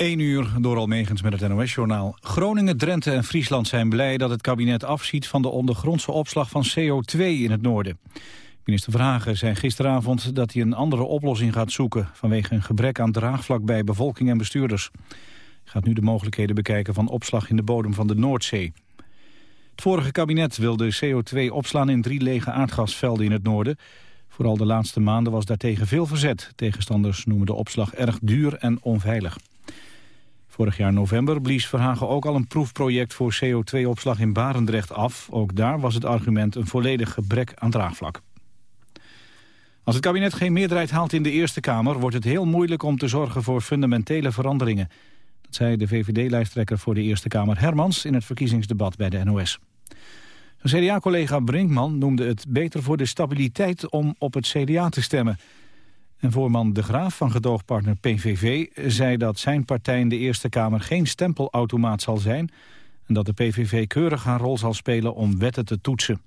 1 uur door Almegens met het NOS-journaal. Groningen, Drenthe en Friesland zijn blij dat het kabinet afziet... van de ondergrondse opslag van CO2 in het noorden. Minister Verhagen zei gisteravond dat hij een andere oplossing gaat zoeken... vanwege een gebrek aan draagvlak bij bevolking en bestuurders. Hij gaat nu de mogelijkheden bekijken van opslag in de bodem van de Noordzee. Het vorige kabinet wilde CO2 opslaan in drie lege aardgasvelden in het noorden... Vooral de laatste maanden was daartegen veel verzet. Tegenstanders noemen de opslag erg duur en onveilig. Vorig jaar november blies Verhagen ook al een proefproject voor CO2-opslag in Barendrecht af. Ook daar was het argument een volledig gebrek aan draagvlak. Als het kabinet geen meerderheid haalt in de Eerste Kamer... wordt het heel moeilijk om te zorgen voor fundamentele veranderingen. Dat zei de VVD-lijsttrekker voor de Eerste Kamer Hermans... in het verkiezingsdebat bij de NOS. Zijn CDA-collega Brinkman noemde het beter voor de stabiliteit... om op het CDA te stemmen... En voorman De Graaf van gedoogpartner PVV zei dat zijn partij in de Eerste Kamer geen stempelautomaat zal zijn... en dat de PVV keurig haar rol zal spelen om wetten te toetsen.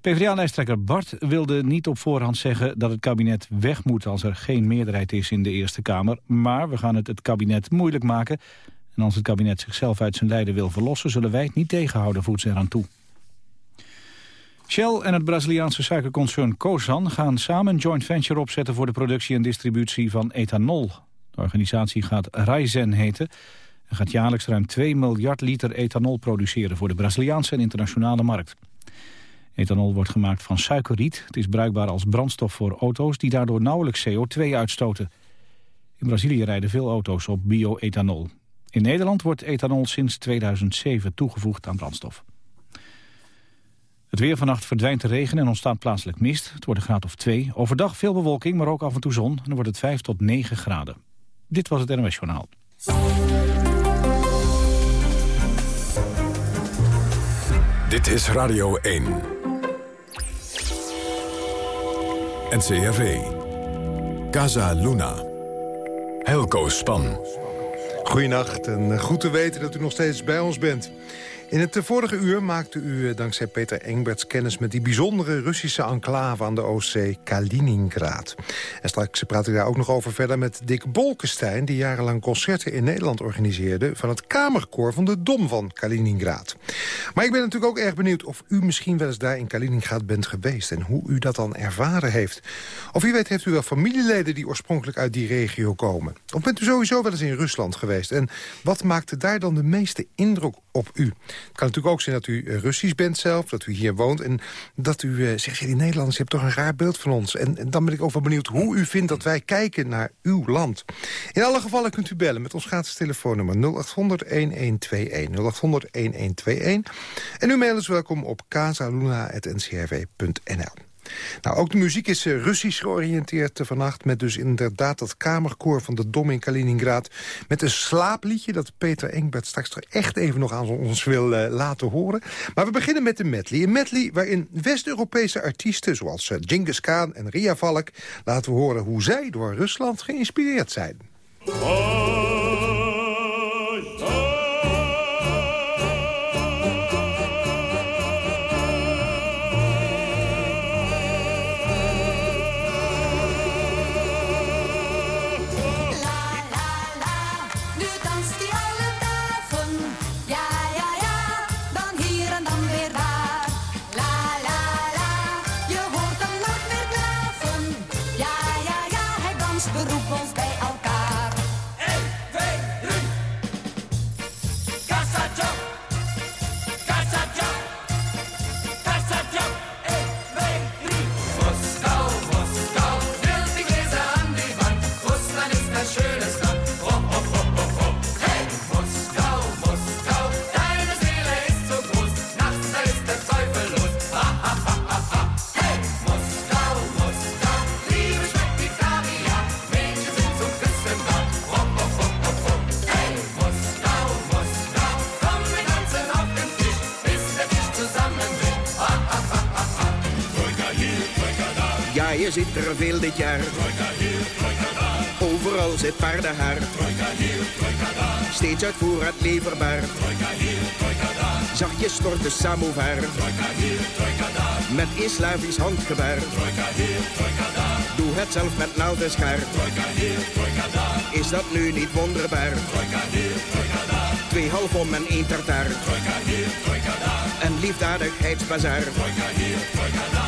PvdA-lijsttrekker Bart wilde niet op voorhand zeggen dat het kabinet weg moet als er geen meerderheid is in de Eerste Kamer. Maar we gaan het het kabinet moeilijk maken. En als het kabinet zichzelf uit zijn lijden wil verlossen, zullen wij het niet tegenhouden, voert ze eraan toe. Shell en het Braziliaanse suikerconcern Cosan gaan samen een joint venture opzetten voor de productie en distributie van ethanol. De organisatie gaat Raizen heten en gaat jaarlijks ruim 2 miljard liter ethanol produceren voor de Braziliaanse en internationale markt. Ethanol wordt gemaakt van suikerriet. Het is bruikbaar als brandstof voor auto's die daardoor nauwelijks CO2 uitstoten. In Brazilië rijden veel auto's op bio-ethanol. In Nederland wordt ethanol sinds 2007 toegevoegd aan brandstof. Het weer vannacht verdwijnt de regen en ontstaat plaatselijk mist. Het wordt een graad of 2. Overdag veel bewolking, maar ook af en toe zon. En dan wordt het 5 tot 9 graden. Dit was het NOS Journaal. Dit is Radio 1. NCRV. Casa Luna. Helco Span. Goedenacht en goed te weten dat u nog steeds bij ons bent. In het vorige uur maakte u eh, dankzij Peter Engberts kennis... met die bijzondere Russische enclave aan de Oostzee, Kaliningrad. En straks praat ik daar ook nog over verder met Dick Bolkestein... die jarenlang concerten in Nederland organiseerde... van het kamerkoor van de Dom van Kaliningrad. Maar ik ben natuurlijk ook erg benieuwd of u misschien wel eens daar in Kaliningrad bent geweest... en hoe u dat dan ervaren heeft. Of wie weet heeft u wel familieleden die oorspronkelijk uit die regio komen. Of bent u sowieso wel eens in Rusland geweest? En wat maakte daar dan de meeste indruk op u? Het kan natuurlijk ook zijn dat u eh, Russisch bent zelf, dat u hier woont... en dat u uh, zegt, ja, die Nederlanders hebben toch een raar beeld van ons. En, en, dan ben ik ook wel benieuwd hoe u vindt dat wij kijken naar uw land. In alle gevallen kunt u bellen met ons gratis telefoonnummer 0800-1121. 0800-1121. En uw mail is welkom op casaluna.ncrv.nl. Nou, ook de muziek is uh, Russisch georiënteerd uh, vannacht... met dus inderdaad dat kamerkoor van de Dom in Kaliningrad... met een slaapliedje dat Peter Engbert straks toch echt even nog aan ons wil uh, laten horen. Maar we beginnen met de medley. Een medley waarin West-Europese artiesten... zoals Genghis Khan en Ria Valk laten horen hoe zij door Rusland geïnspireerd zijn. Oh. Zit er veel dit jaar. Overal zit paardenhaar. Steeds uit voorraad leverbaar. Zachtjes stort de samovar. Met islamisch handgebaar. Doe het zelf met naald en schaar. is dat nu niet wonderbaar? Trojka hier, trojka. Twee halfom en één tartaar. Trojka hier, trojka. Een liefdadigheidsbazaar. Trojka hier, trojka.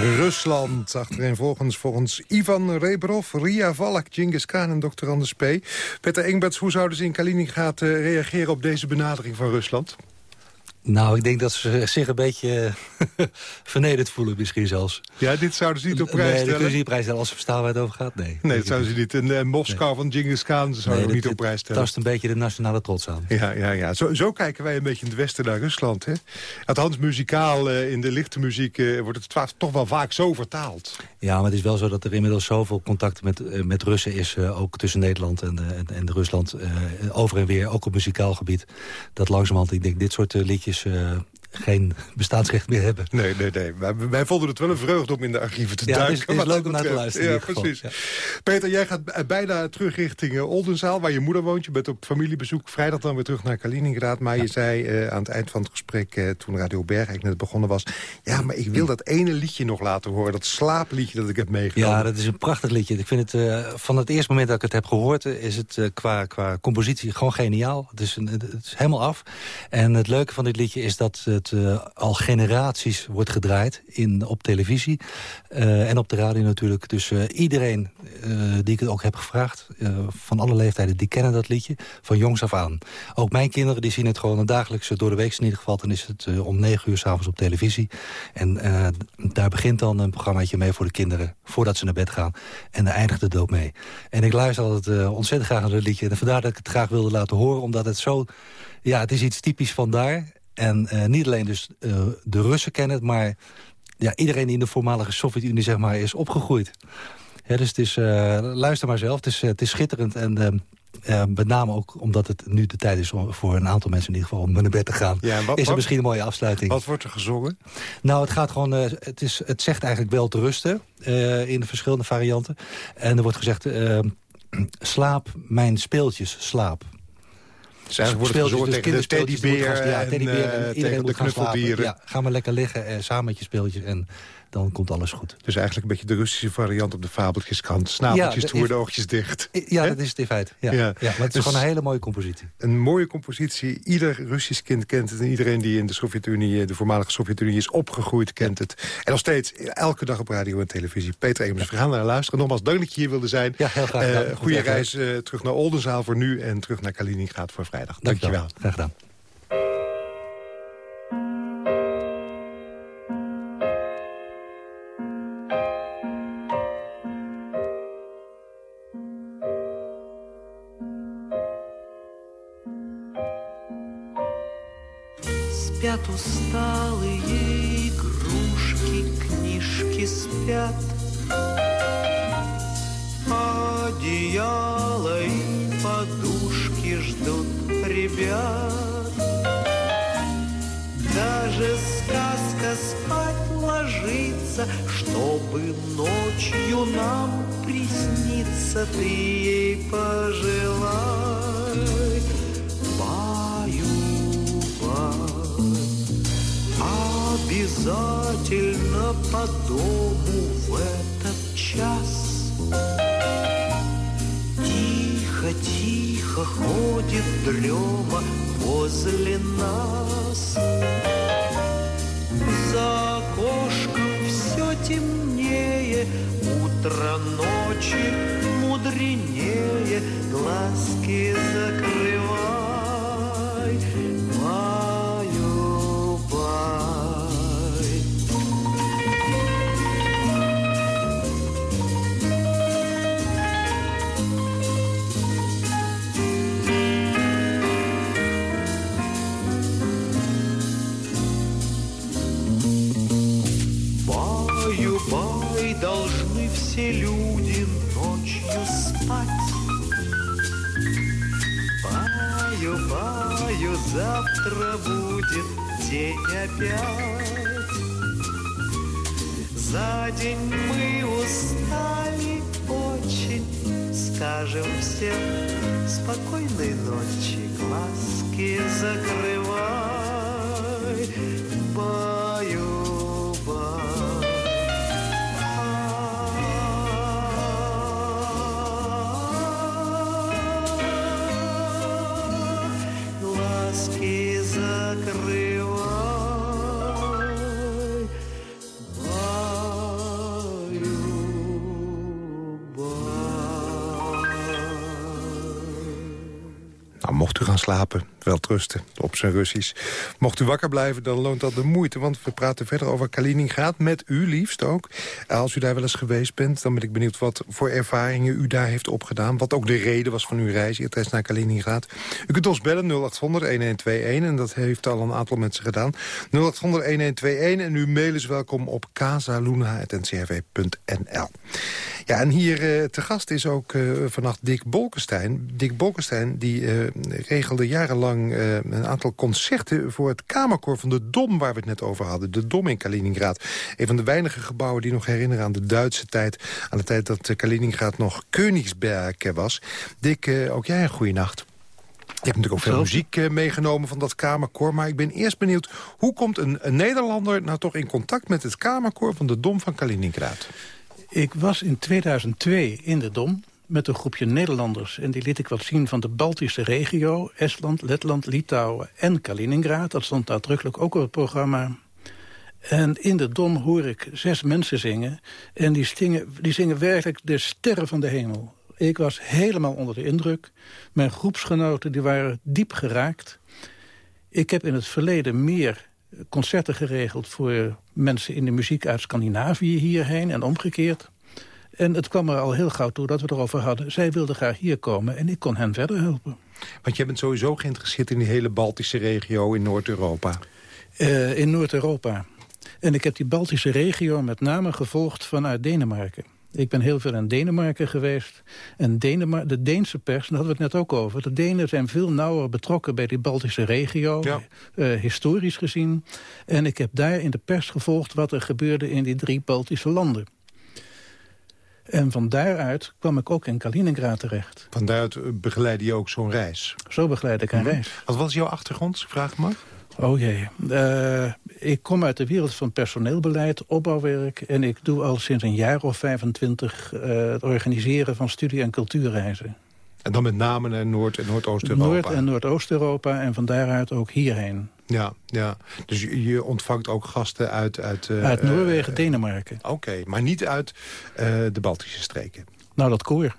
Rusland. Achterin volgens, Ivan Rebrov, Ria Valak, Genghis Khan en Dr. Anders P. Peter Engberts, hoe zouden ze in Kaliningrad uh, reageren op deze benadering van Rusland? Nou, ik denk dat ze zich een beetje vernederd voelen misschien zelfs. Ja, dit zouden ze niet op prijs stellen? Nee, dat niet op prijs stellen als ze verstaan waar het over gaat, nee. Nee, dat zouden ze niet. En uh, Moskou nee. van Genghis Khan zouden nee, niet op prijs stellen. tast een beetje de nationale trots aan. Ja, ja, ja. Zo, zo kijken wij een beetje in het westen naar Rusland. Hè? Althans, muzikaal, uh, in de lichte muziek uh, wordt het toch wel vaak zo vertaald. Ja, maar het is wel zo dat er inmiddels zoveel contact met, met Russen is... ook tussen Nederland en, en, en Rusland, over en weer, ook op muzikaal gebied. Dat langzamerhand, ik denk, dit soort liedjes eventjes eh, geen bestaansrecht meer hebben. Nee, nee, nee. Wij, wij vonden het wel een vreugde om in de archieven te ja, duiken. Het is, het is leuk om naar te luisteren. Ja, precies. Ja. Peter, jij gaat bijna terug richting uh, Oldenzaal, waar je moeder woont. Je bent op familiebezoek. Vrijdag dan weer terug naar Kaliningrad. Maar je zei uh, aan het eind van het gesprek, uh, toen Radio Berg net begonnen was... ja, maar ik wil dat ene liedje nog laten horen. Dat slaapliedje dat ik heb meegenomen. Ja, dat is een prachtig liedje. Ik vind het, van het eerste moment dat ik het heb gehoord... is het qua, qua compositie gewoon geniaal. Het is, een, het is helemaal af. En het leuke van dit liedje is dat het uh, al generaties wordt gedraaid in, op televisie. Uh, en op de radio natuurlijk. Dus uh, iedereen die ik het ook heb gevraagd, van alle leeftijden, die kennen dat liedje. Van jongs af aan. Ook mijn kinderen die zien het gewoon dagelijks door de week in ieder geval. Dan is het om negen uur s'avonds op televisie. En daar begint dan een programmaatje mee voor de kinderen voordat ze naar bed gaan. En daar eindigt het ook mee. En ik luister altijd ontzettend graag naar dat liedje. En vandaar dat ik het graag wilde laten horen, omdat het zo... Ja, het is iets typisch van daar. En uh, niet alleen dus uh, de Russen kennen het, maar ja, iedereen die in de voormalige Sovjet-Unie zeg maar, is opgegroeid. Ja, dus het is, uh, luister maar zelf, het is, het is schitterend. En met name ook omdat het nu de tijd is om, voor een aantal mensen in ieder geval om naar bed te gaan. Ja, wat, is het misschien een mooie afsluiting. Wat wordt er gezongen? Nou, het gaat gewoon, het, is, het zegt eigenlijk wel te rusten in de verschillende varianten. En er wordt gezegd, slaap mijn speeltjes, slaap. Dus eigenlijk wordt het gezorgd tegen de teddybeer ja, teddybeer en, en iedereen de moet gaan slapen. knuffeldieren. Ja, ga maar lekker liggen, eh, samen met je speeltjes en dan komt alles goed. Dus eigenlijk een beetje de Russische variant op de fabeltjeskant. Snabeltjes Ja, oogjes dicht. Ja, dat is het in feite. Ja. Ja. Ja. maar het is Dus- gewoon een hele mooie compositie. Een mooie compositie. Ieder Russisch kind kent het. En iedereen die in de Sovjet-Unie, de voormalige Sovjet-Unie is opgegroeid, kent het. En nog steeds, elke dag op radio en televisie. Peter Emers, we gaan naar luisteren. Nogmaals, dank dat je hier wilde zijn. Ja, heel graag Eh, goede reis eh, terug naar Oldenzaal voor nu en terug naar Kaliningrad voor vrijdag. Dank je wel. Graag gedaan. Усталые игрушки, книжки спят. Одеяло и подушки ждут ребят. Даже сказка спать ложится, чтобы ночью нам присниться, ты ей пожелай. Обязательно по дому в этот час. Тихо-тихо ходит дрема возле нас. За окошком все темнее, утро ночи мудренее, глазки закрывай, все люди ночью спать. Баю-баю, завтра будет день опять. За день мы устали очень, скажем всем спокойной ночи, глазки закрывай, slapen, wel trusten op zijn Russisch. Mocht u wakker blijven, dan loont dat de moeite. Want we praten verder over Kaliningrad, met u liefst ook. Als u daar wel eens geweest bent, dan ben ik benieuwd... wat voor ervaringen u daar heeft opgedaan. Wat ook de reden was van uw reis, eerst naar Kaliningrad. U kunt ons bellen, 0800-1121. En dat heeft al een aantal mensen gedaan. 0800-1121 en uw mail is welkom op casaluna.ncrv.nl. Ja, en hier uh, te gast is ook uh, vannacht Dick Bolkestein. Dick Bolkestein die uh, regelde jarenlang een aantal concerten... voor het Kamerkoor van de Dom, waar we het net over hadden. De Dom in Kaliningrad. Een van de weinige gebouwen die nog herinneren aan de Duitse tijd. Aan de tijd dat Kaliningrad nog Königsberg was. Dick, ook jij een goede nacht. Je hebt natuurlijk ook veel muziek uh, meegenomen van dat Kamerkoor. Maar ik ben eerst benieuwd, hoe komt een, een Nederlander nou toch in contact met het Kamerkoor van de Dom van Kaliningrad? Ik was in 2002 in de Dom met een groepje Nederlanders. En die liet ik wat zien van de Baltische regio. Estland, Letland, Litouwen en Kaliningrad. Dat stond uitdrukkelijk ook op het programma. En in de Dom hoor ik zes mensen zingen. En die, die zingen werkelijk de sterren van de hemel. Ik was helemaal onder de indruk. Mijn groepsgenoten die waren diep geraakt. Ik heb in het verleden meer concerten geregeld voor mensen in de muziek uit Scandinavië hierheen en omgekeerd. En het kwam er al heel gauw toe dat we erover hadden. Zij wilden graag hier komen en ik kon hen verder helpen. Want jij bent sowieso geïnteresseerd in die hele Baltische regio in Noord-Europa. Uh, in Noord-Europa. En ik heb die Baltische regio met name gevolgd vanuit Denemarken. Ik ben heel veel in Denemarken geweest. En de Deense pers, daar hadden we het net ook over... de Denen zijn veel nauwer betrokken bij die Baltische regio... Ja. Uh, historisch gezien. En ik heb daar in de pers gevolgd wat er gebeurde in die drie Baltische landen. En van daaruit kwam ik ook in Kaliningrad terecht. Van daaruit begeleidde je ook zo'n reis? Zo begeleid ik een Mhm. reis. Wat was jouw achtergrond, vraag maar? Oh jee. Uh, ik kom uit de wereld van personeelbeleid, opbouwwerk... en ik doe al sinds een jaar of 25 uh, het organiseren van studie- en cultuurreizen. En dan met name naar Noord- en Noordoost-Europa? Noord- en Noordoost-Europa en van daaruit ook hierheen. Ja, ja. dus je, ontvangt ook gasten uit... Uit, uh, uit Noorwegen, Denemarken. Oké, okay, maar niet uit uh, de Baltische streken? Nou, dat koor.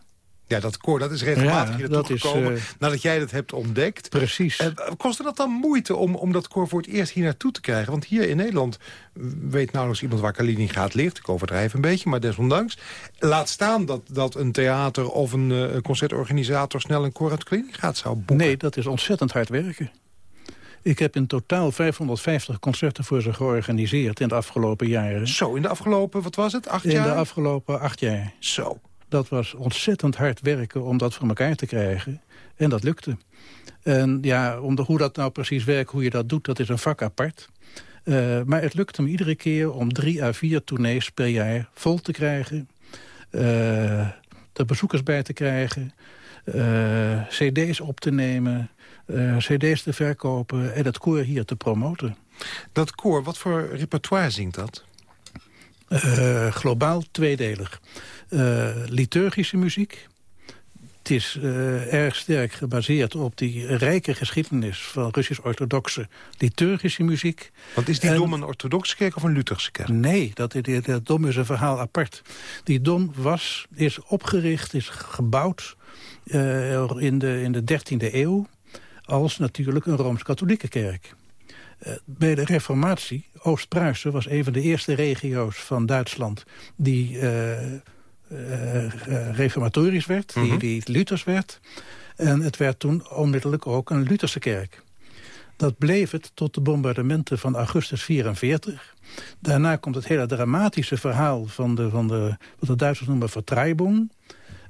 Ja, dat koor, dat is regelmatig ja, dat gekomen. Is, uh, nadat jij dat hebt ontdekt. Precies. Uh, kostte dat dan moeite om, om dat koor voor het eerst hier naartoe te krijgen? Want hier in Nederland weet nauwelijks iemand waar Kaliningrad ligt. Ik overdrijf een beetje, maar desondanks. Laat staan dat, dat een theater of een uh, concertorganisator... snel een koor uit Kaliningrad zou boeken. Nee, dat is ontzettend hard werken. Ik heb in totaal 550 concerten voor ze georganiseerd in de afgelopen jaren. Zo, in de afgelopen, wat was het, acht in jaar? In de afgelopen acht jaar. Zo. Dat was ontzettend hard werken om dat voor elkaar te krijgen. En dat lukte. En ja, om de, hoe dat nou precies werkt, hoe je dat doet, dat is een vak apart. Uh, maar het lukte me iedere keer om drie à vier tournees per jaar vol te krijgen. Uh, er bezoekers bij te krijgen. Uh, cd's op te nemen. Cd's te verkopen en het koor hier te promoten. Dat koor, wat voor repertoire zingt dat? Uh, globaal tweedelig. Uh, liturgische muziek. Het is uh, erg sterk gebaseerd op die rijke geschiedenis... van Russisch-orthodoxe liturgische muziek. Want is die en, dom een orthodoxe kerk of een Lutherse kerk? Nee, dat, dat, dat dom is een verhaal apart. Die dom was, is opgericht, is gebouwd in, de, in de 13e eeuw... als natuurlijk een Rooms-Katholieke kerk. Uh, bij de reformatie, Oost-Pruisen was een van de eerste regio's van Duitsland... die uh, uh, reformatorisch werd, mm -hmm. die, die Luthers werd. En het werd toen onmiddellijk ook een Lutherse kerk. Dat bleef het tot de bombardementen van augustus 44. Daarna komt het hele dramatische verhaal van de, van de wat de Duitsers noemen vertreibung.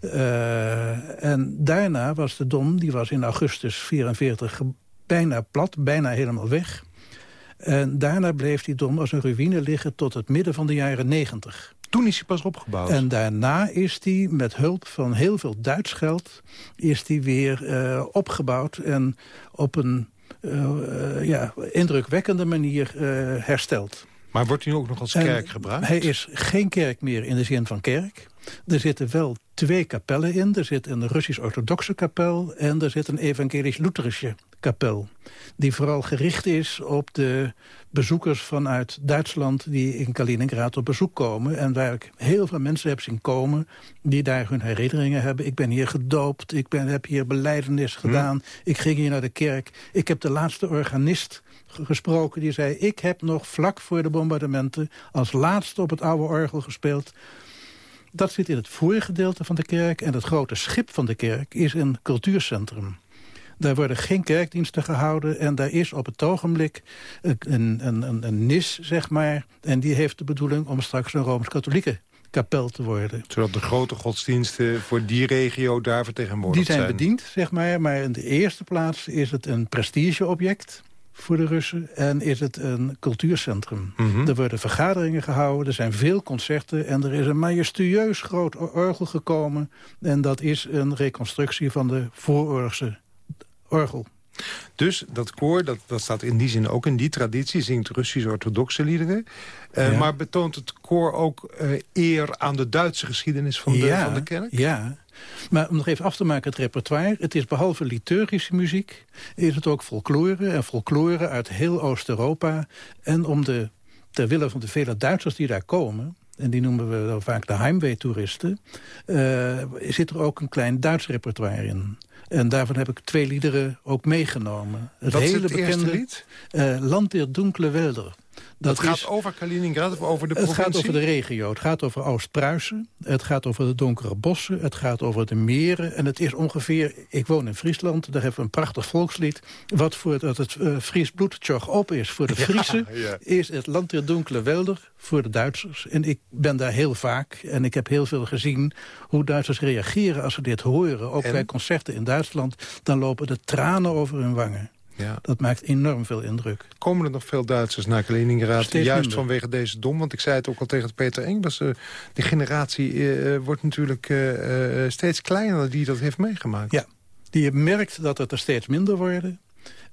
Uh, en daarna was de Dom, die was in augustus 44 bijna plat, bijna helemaal weg. En daarna bleef die dom als een ruïne liggen tot het midden van de jaren negentig. Toen is hij pas opgebouwd. En daarna is die met hulp van heel veel Duits geld... is die weer uh, opgebouwd en op een uh, ja, indrukwekkende manier hersteld. Maar wordt hij ook nog als kerk gebruikt? Hij is geen kerk meer in de zin van kerk. Er zitten wel twee kapellen in. Er zit een Russisch-orthodoxe kapel en er zit een evangelisch-lutherische kapel. Die vooral gericht is op de bezoekers vanuit Duitsland... die in Kaliningrad op bezoek komen. En waar ik heel veel mensen heb zien komen... die daar hun herinneringen hebben. Ik ben hier gedoopt, ik ben, heb hier beleidenis hm. gedaan. Ik ging hier naar de kerk. Ik heb de laatste organist gesproken die zei... ik heb nog vlak voor de bombardementen als laatste op het oude orgel gespeeld... Dat zit in het voorgedeelte van de kerk. En het grote schip van de kerk is een cultuurcentrum. Daar worden geen kerkdiensten gehouden. En daar is op het ogenblik een, een, een, een nis, zeg maar. En die heeft de bedoeling om straks een Rooms-Katholieke kapel te worden. Zodat de grote godsdiensten voor die regio daar vertegenwoordigd zijn? Die zijn bediend, zeg maar. Maar in de eerste plaats is het een prestigeobject voor de Russen en is het een cultuurcentrum. Mhm. Er worden vergaderingen gehouden, er zijn veel concerten... en er is een majestueus groot orgel gekomen... en dat is een reconstructie van de vooroorlogse orgel. Dus dat koor, dat, dat staat in die zin ook in die traditie... zingt Russisch-orthodoxe liederen. Uh, Maar betoont het koor ook uh, eer aan de Duitse geschiedenis van de, ja, van de kerk? Ja, maar om nog even af te maken het repertoire... het is behalve liturgische muziek... is het ook folklore en folklore uit heel Oost-Europa. En om de, ter wille van de vele Duitsers die daar komen en die noemen we dan vaak de Heimwee-toeristen... Uh, zit er ook een klein Duits repertoire in. En daarvan heb ik twee liederen ook meegenomen. Het Wat hele is het bekende lied? Uh, Land der Dunkle Welder. Dat, gaat over Kaliningrad of over de provincie? Het gaat over de regio. Het gaat over Oost-Pruisen. Het gaat over de donkere bossen. Het gaat over de meren. En het is ongeveer... Ik woon in Friesland. Daar hebben we een prachtig volkslied. Wat voor dat het uh, Fries bloed op is voor de Friesen... is het land der donkere welder voor de Duitsers. En ik ben daar heel vaak. En ik heb heel veel gezien hoe Duitsers reageren als ze dit horen. Ook bij concerten in Duitsland. Dan lopen de tranen over hun wangen. Ja. Dat maakt enorm veel indruk. Komen er nog veel Duitsers naar Kaliningrad? juist vanwege deze dom? Want ik zei het ook al tegen Peter Engbers. Uh, die generatie uh, wordt natuurlijk uh, steeds kleiner die dat heeft meegemaakt. Ja, die merkt dat het er steeds minder worden.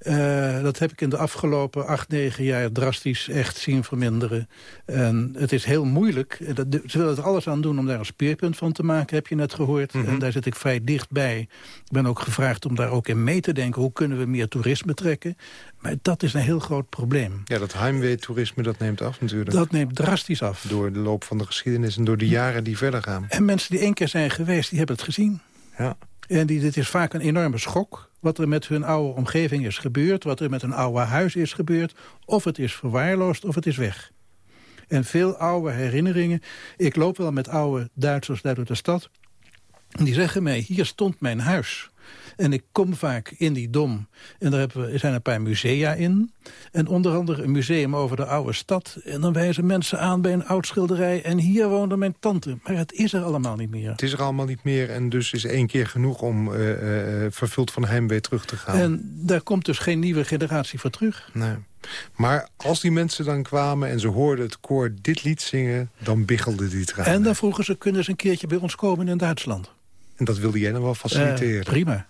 Uh, dat heb ik in de afgelopen acht, negen jaar drastisch echt zien verminderen. En het is heel moeilijk. Dat, ze willen er alles aan doen om daar een speerpunt van te maken, heb je net gehoord. Mm -hmm. En daar zit ik vrij dichtbij. Ik ben ook gevraagd om daar ook in mee te denken. Hoe kunnen we meer toerisme trekken? Maar dat is een heel groot probleem. Ja, dat heimwee-toerisme, dat neemt af natuurlijk. Dat neemt drastisch af. Door de loop van de geschiedenis en door de jaren die verder gaan. En mensen die één keer zijn geweest, die hebben het gezien. Ja. En die, dit is vaak een enorme schok wat er met hun oude omgeving is gebeurd... wat er met een oude huis is gebeurd. Of het is verwaarloosd of het is weg. En veel oude herinneringen. Ik loop wel met oude Duitsers daar door de stad. En die zeggen mij, hier stond mijn huis. En ik kom vaak in die dom. En daar hebben we, zijn een paar musea in. En onder andere een museum over de oude stad. En dan wijzen mensen aan bij een oud schilderij. En hier woonde mijn tante. Maar het is er allemaal niet meer. Het is er allemaal niet meer. En dus is één keer genoeg om uh, uh, vervuld van heimwee terug te gaan. En daar komt dus geen nieuwe generatie voor terug. Nee. Maar als die mensen dan kwamen en ze hoorden het koor dit lied zingen... dan biggelde die tranen. En dan vroegen ze, kunnen ze een keertje bij ons komen in Duitsland? En dat wilde jij dan wel faciliteren? Uh, prima.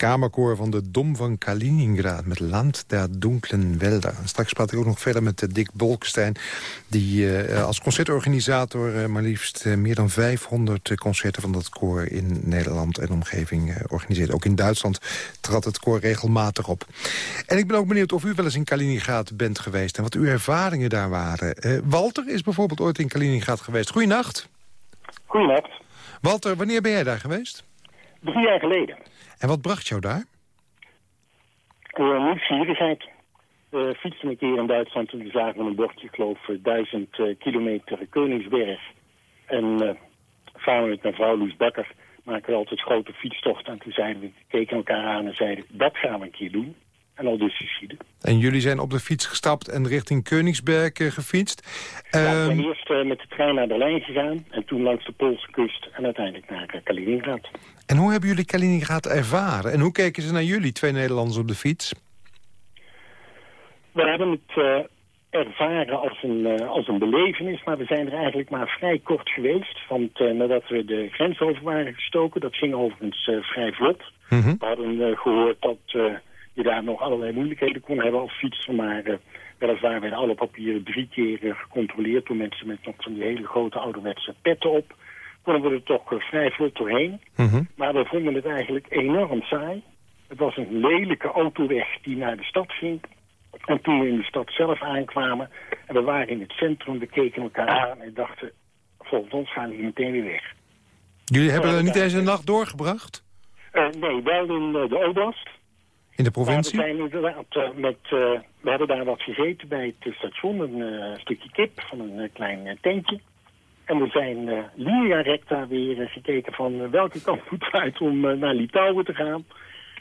Kamerkoor van de Dom van Kaliningrad... met Land der Dunklen Welder. Straks praat ik ook nog verder met Dick Bolkestein... die uh, als concertorganisator uh, maar liefst uh, meer dan 500 concerten van dat koor... in Nederland en omgeving organiseert. Ook in Duitsland trad het koor regelmatig op. En ik ben ook benieuwd of u wel eens in Kaliningrad bent geweest... en wat uw ervaringen daar waren. Walter is bijvoorbeeld ooit in Kaliningrad geweest. Goeienacht. Goeienacht. Walter, wanneer ben jij daar geweest? Drie jaar geleden. En wat bracht jou daar? Uh, nieuwsgierigheid. We fietsen een keer in Duitsland en we zagen een bordje, ik geloof, uh, duizend uh, kilometer Koningsberg. En uh, samen met mijn vrouw Loes Bakker maken we altijd grote fietstochten. En toen zeiden we, keken elkaar aan en zeiden, dat gaan we een keer doen. En al dus. En jullie zijn op de fiets gestapt en richting Koningsberg gefietst. Ja, we zijn eerst met de trein naar Berlijn gegaan en toen langs de Poolse kust en uiteindelijk naar Kaliningrad. En hoe hebben jullie Kaliningrad ervaren? En hoe keken ze naar jullie, twee Nederlanders op de fiets? We hebben het ervaren als een, als een belevenis, maar we zijn er eigenlijk maar vrij kort geweest. Want nadat we de grens over waren gestoken, dat ging overigens vrij vlot. Mm -hmm. We hadden gehoord dat je daar nog allerlei moeilijkheden kon hebben als fietser, maar weliswaar werden alle papieren drie keer gecontroleerd door mensen met nog van die hele grote ouderwetse petten op konden we er toch vrij vlot doorheen. Mm Maar we vonden het eigenlijk enorm saai. Het was een lelijke autoweg die naar de stad ging. En toen we in de stad zelf aankwamen... en we waren in het centrum, we keken elkaar aan en dachten... volgens ons gaan we hier meteen weer weg. Jullie hebben er niet eens een nacht doorgebracht? Uh, nee, wel in uh, de Oblast. In de provincie? Maar we, zijn uh, met, we hebben daar wat gegeten bij het station. Een stukje kip van een klein tentje. En we zijn uh, recta weer gekeken van welke kant moet uit om naar Litouwen te gaan.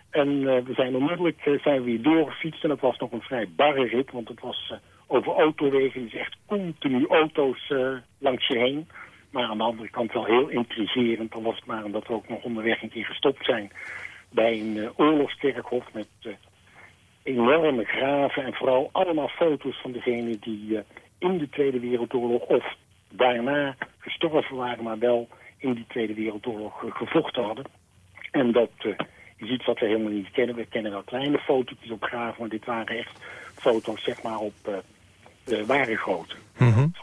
En we zijn onmiddellijk zijn we weer doorgefietst en dat was nog een vrij barre rit, want het was over autowegen, dus echt continu auto's langs je heen. Maar aan de andere kant wel heel intrigerend, dan was het maar omdat we ook nog onderweg een keer gestopt zijn bij een oorlogskerkhof met enorme graven en vooral allemaal foto's van degenen die in de Tweede Wereldoorlog of daarna gestorven waren, maar wel in die Tweede Wereldoorlog gevochten hadden. En dat uh, is iets wat we helemaal niet kennen. We kennen wel kleine fotootjes op graven, maar dit waren echt foto's zeg maar op uh, ware grootte. Mm -hmm.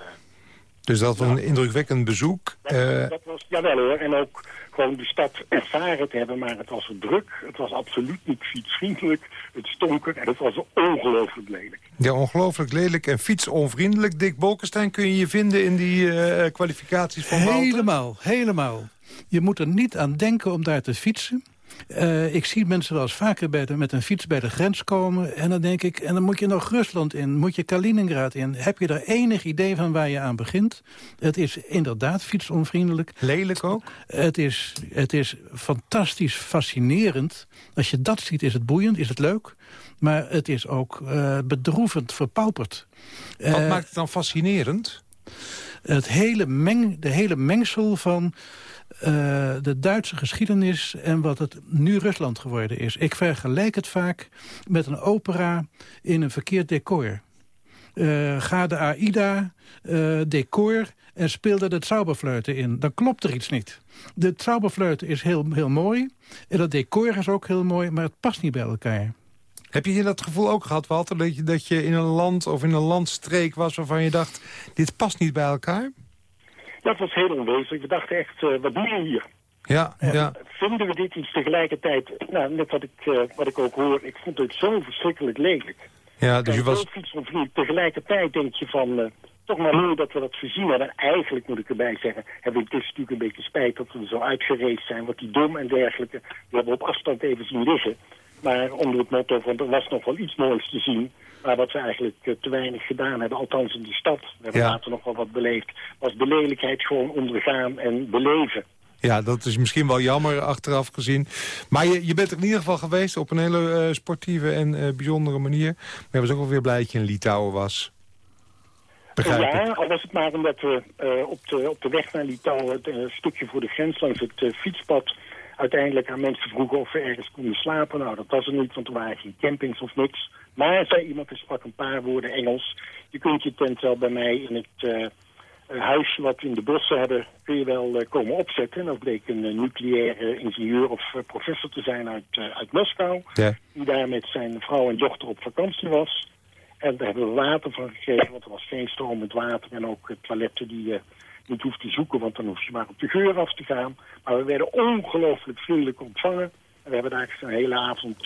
Dus dat was een indrukwekkend bezoek. Dat, dat was, jawel hoor, en ook gewoon de stad ervaren te hebben, maar het was druk. Het was absoluut niet fietsvriendelijk. Het stonk er en het was ongelooflijk lelijk. Ja, ongelooflijk lelijk en fietsonvriendelijk. Dick Bolkestein, kun je je vinden in die uh, kwalificaties van Walter? Helemaal, helemaal. Je moet er niet aan denken om daar te fietsen. Uh, ik zie mensen wel eens vaker bij de, met een fiets bij de grens komen. En dan denk ik, en dan moet je nog Rusland in, moet je Kaliningrad in. Heb je er enig idee van waar je aan begint? Het is inderdaad fietsonvriendelijk. Lelijk ook? Het is, het is fantastisch fascinerend. Als je dat ziet is het boeiend, is het leuk. Maar het is ook uh, bedroevend verpauperd. Wat uh, maakt het dan fascinerend? Het hele meng, de hele mengsel van... Uh, de Duitse geschiedenis en wat het nu Rusland geworden is. Ik vergelijk het vaak met een opera in een verkeerd decor. Uh, ga de AIDA, uh, decor en speel er de Zauberfluiten in. Dan klopt er iets niet. De Zauberfluiten is heel, heel mooi en dat decor is ook heel mooi, maar het past niet bij elkaar. Heb je dat gevoel ook gehad, Walter, dat je in een land of in een landstreek was waarvan je dacht, dit past niet bij elkaar? Dat was heel onwezenlijk. We dachten echt, uh, wat doen we hier? Ja, ja. Vinden we dit iets tegelijkertijd... Nou, net wat ik, uh, wat ik ook hoor, ik vond het zo verschrikkelijk lelijk. Ja, dus je was... Of niet. Tegelijkertijd denk je van... Uh, toch maar mooi dat we dat voorzien hebben. En eigenlijk moet ik erbij zeggen, hebben we het is natuurlijk een beetje spijt dat we er zo uitgereisd zijn. Want die dom en dergelijke, die hebben we op afstand even zien liggen. Maar onder het motto van er was nog wel iets moois te zien. Maar wat we eigenlijk uh, te weinig gedaan hebben, althans in de stad, we hebben Ja. later nog wel wat beleefd, was de lelijkheid gewoon ondergaan en beleven. Ja, dat is misschien wel jammer achteraf gezien. Maar je, je bent er in ieder geval geweest op een hele eh, sportieve en eh, bijzondere manier. Maar je was ook wel weer blij dat je in Litouwen was. Begrijp ik. ja, al was het maar omdat we eh, op, de, op de weg naar Litouwen, het, eh, stukje voor de grens langs het eh, fietspad, uiteindelijk aan mensen vroegen of we ergens konden slapen. Nou, dat was er niet, want er waren geen campings of niks. Maar zei iemand, er sprak een paar woorden Engels. Je kunt je tent wel bij mij in het, eh, huisje wat we in de bossen hebben, kun je wel eh, komen opzetten. En dat bleek een uh, nucleaire ingenieur of professor te zijn uit, uit Moskou. Ja. Die daar met zijn vrouw en dochter op vakantie was. En daar hebben we water van gekregen, want er was geen stromend water. En ook toiletten die niet hoeft te zoeken, want dan hoef je maar op de geur af te gaan. Maar we werden ongelooflijk vriendelijk ontvangen. En we hebben daar een hele avond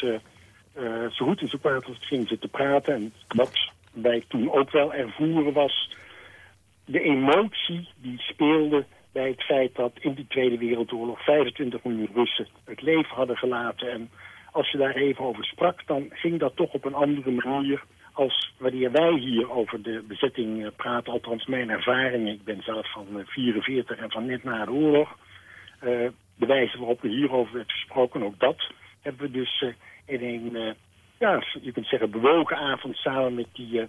zo goed en zo kwaad als het ging zitten praten. En wat wij toen ook wel ervoeren was de emotie die speelde bij het feit dat in die Tweede Wereldoorlog 25 miljoen Russen het leven hadden gelaten. En als je daar even over sprak, dan ging dat toch op een andere manier als wanneer wij hier over de bezetting eh, praten. Althans, mijn ervaringen, ik ben zelf van 44 en van net na de oorlog. Uh, de wijze waarop er hierover werd gesproken, ook dat hebben we dus uh, in een, ja, je kunt zeggen, bewogen avond samen met die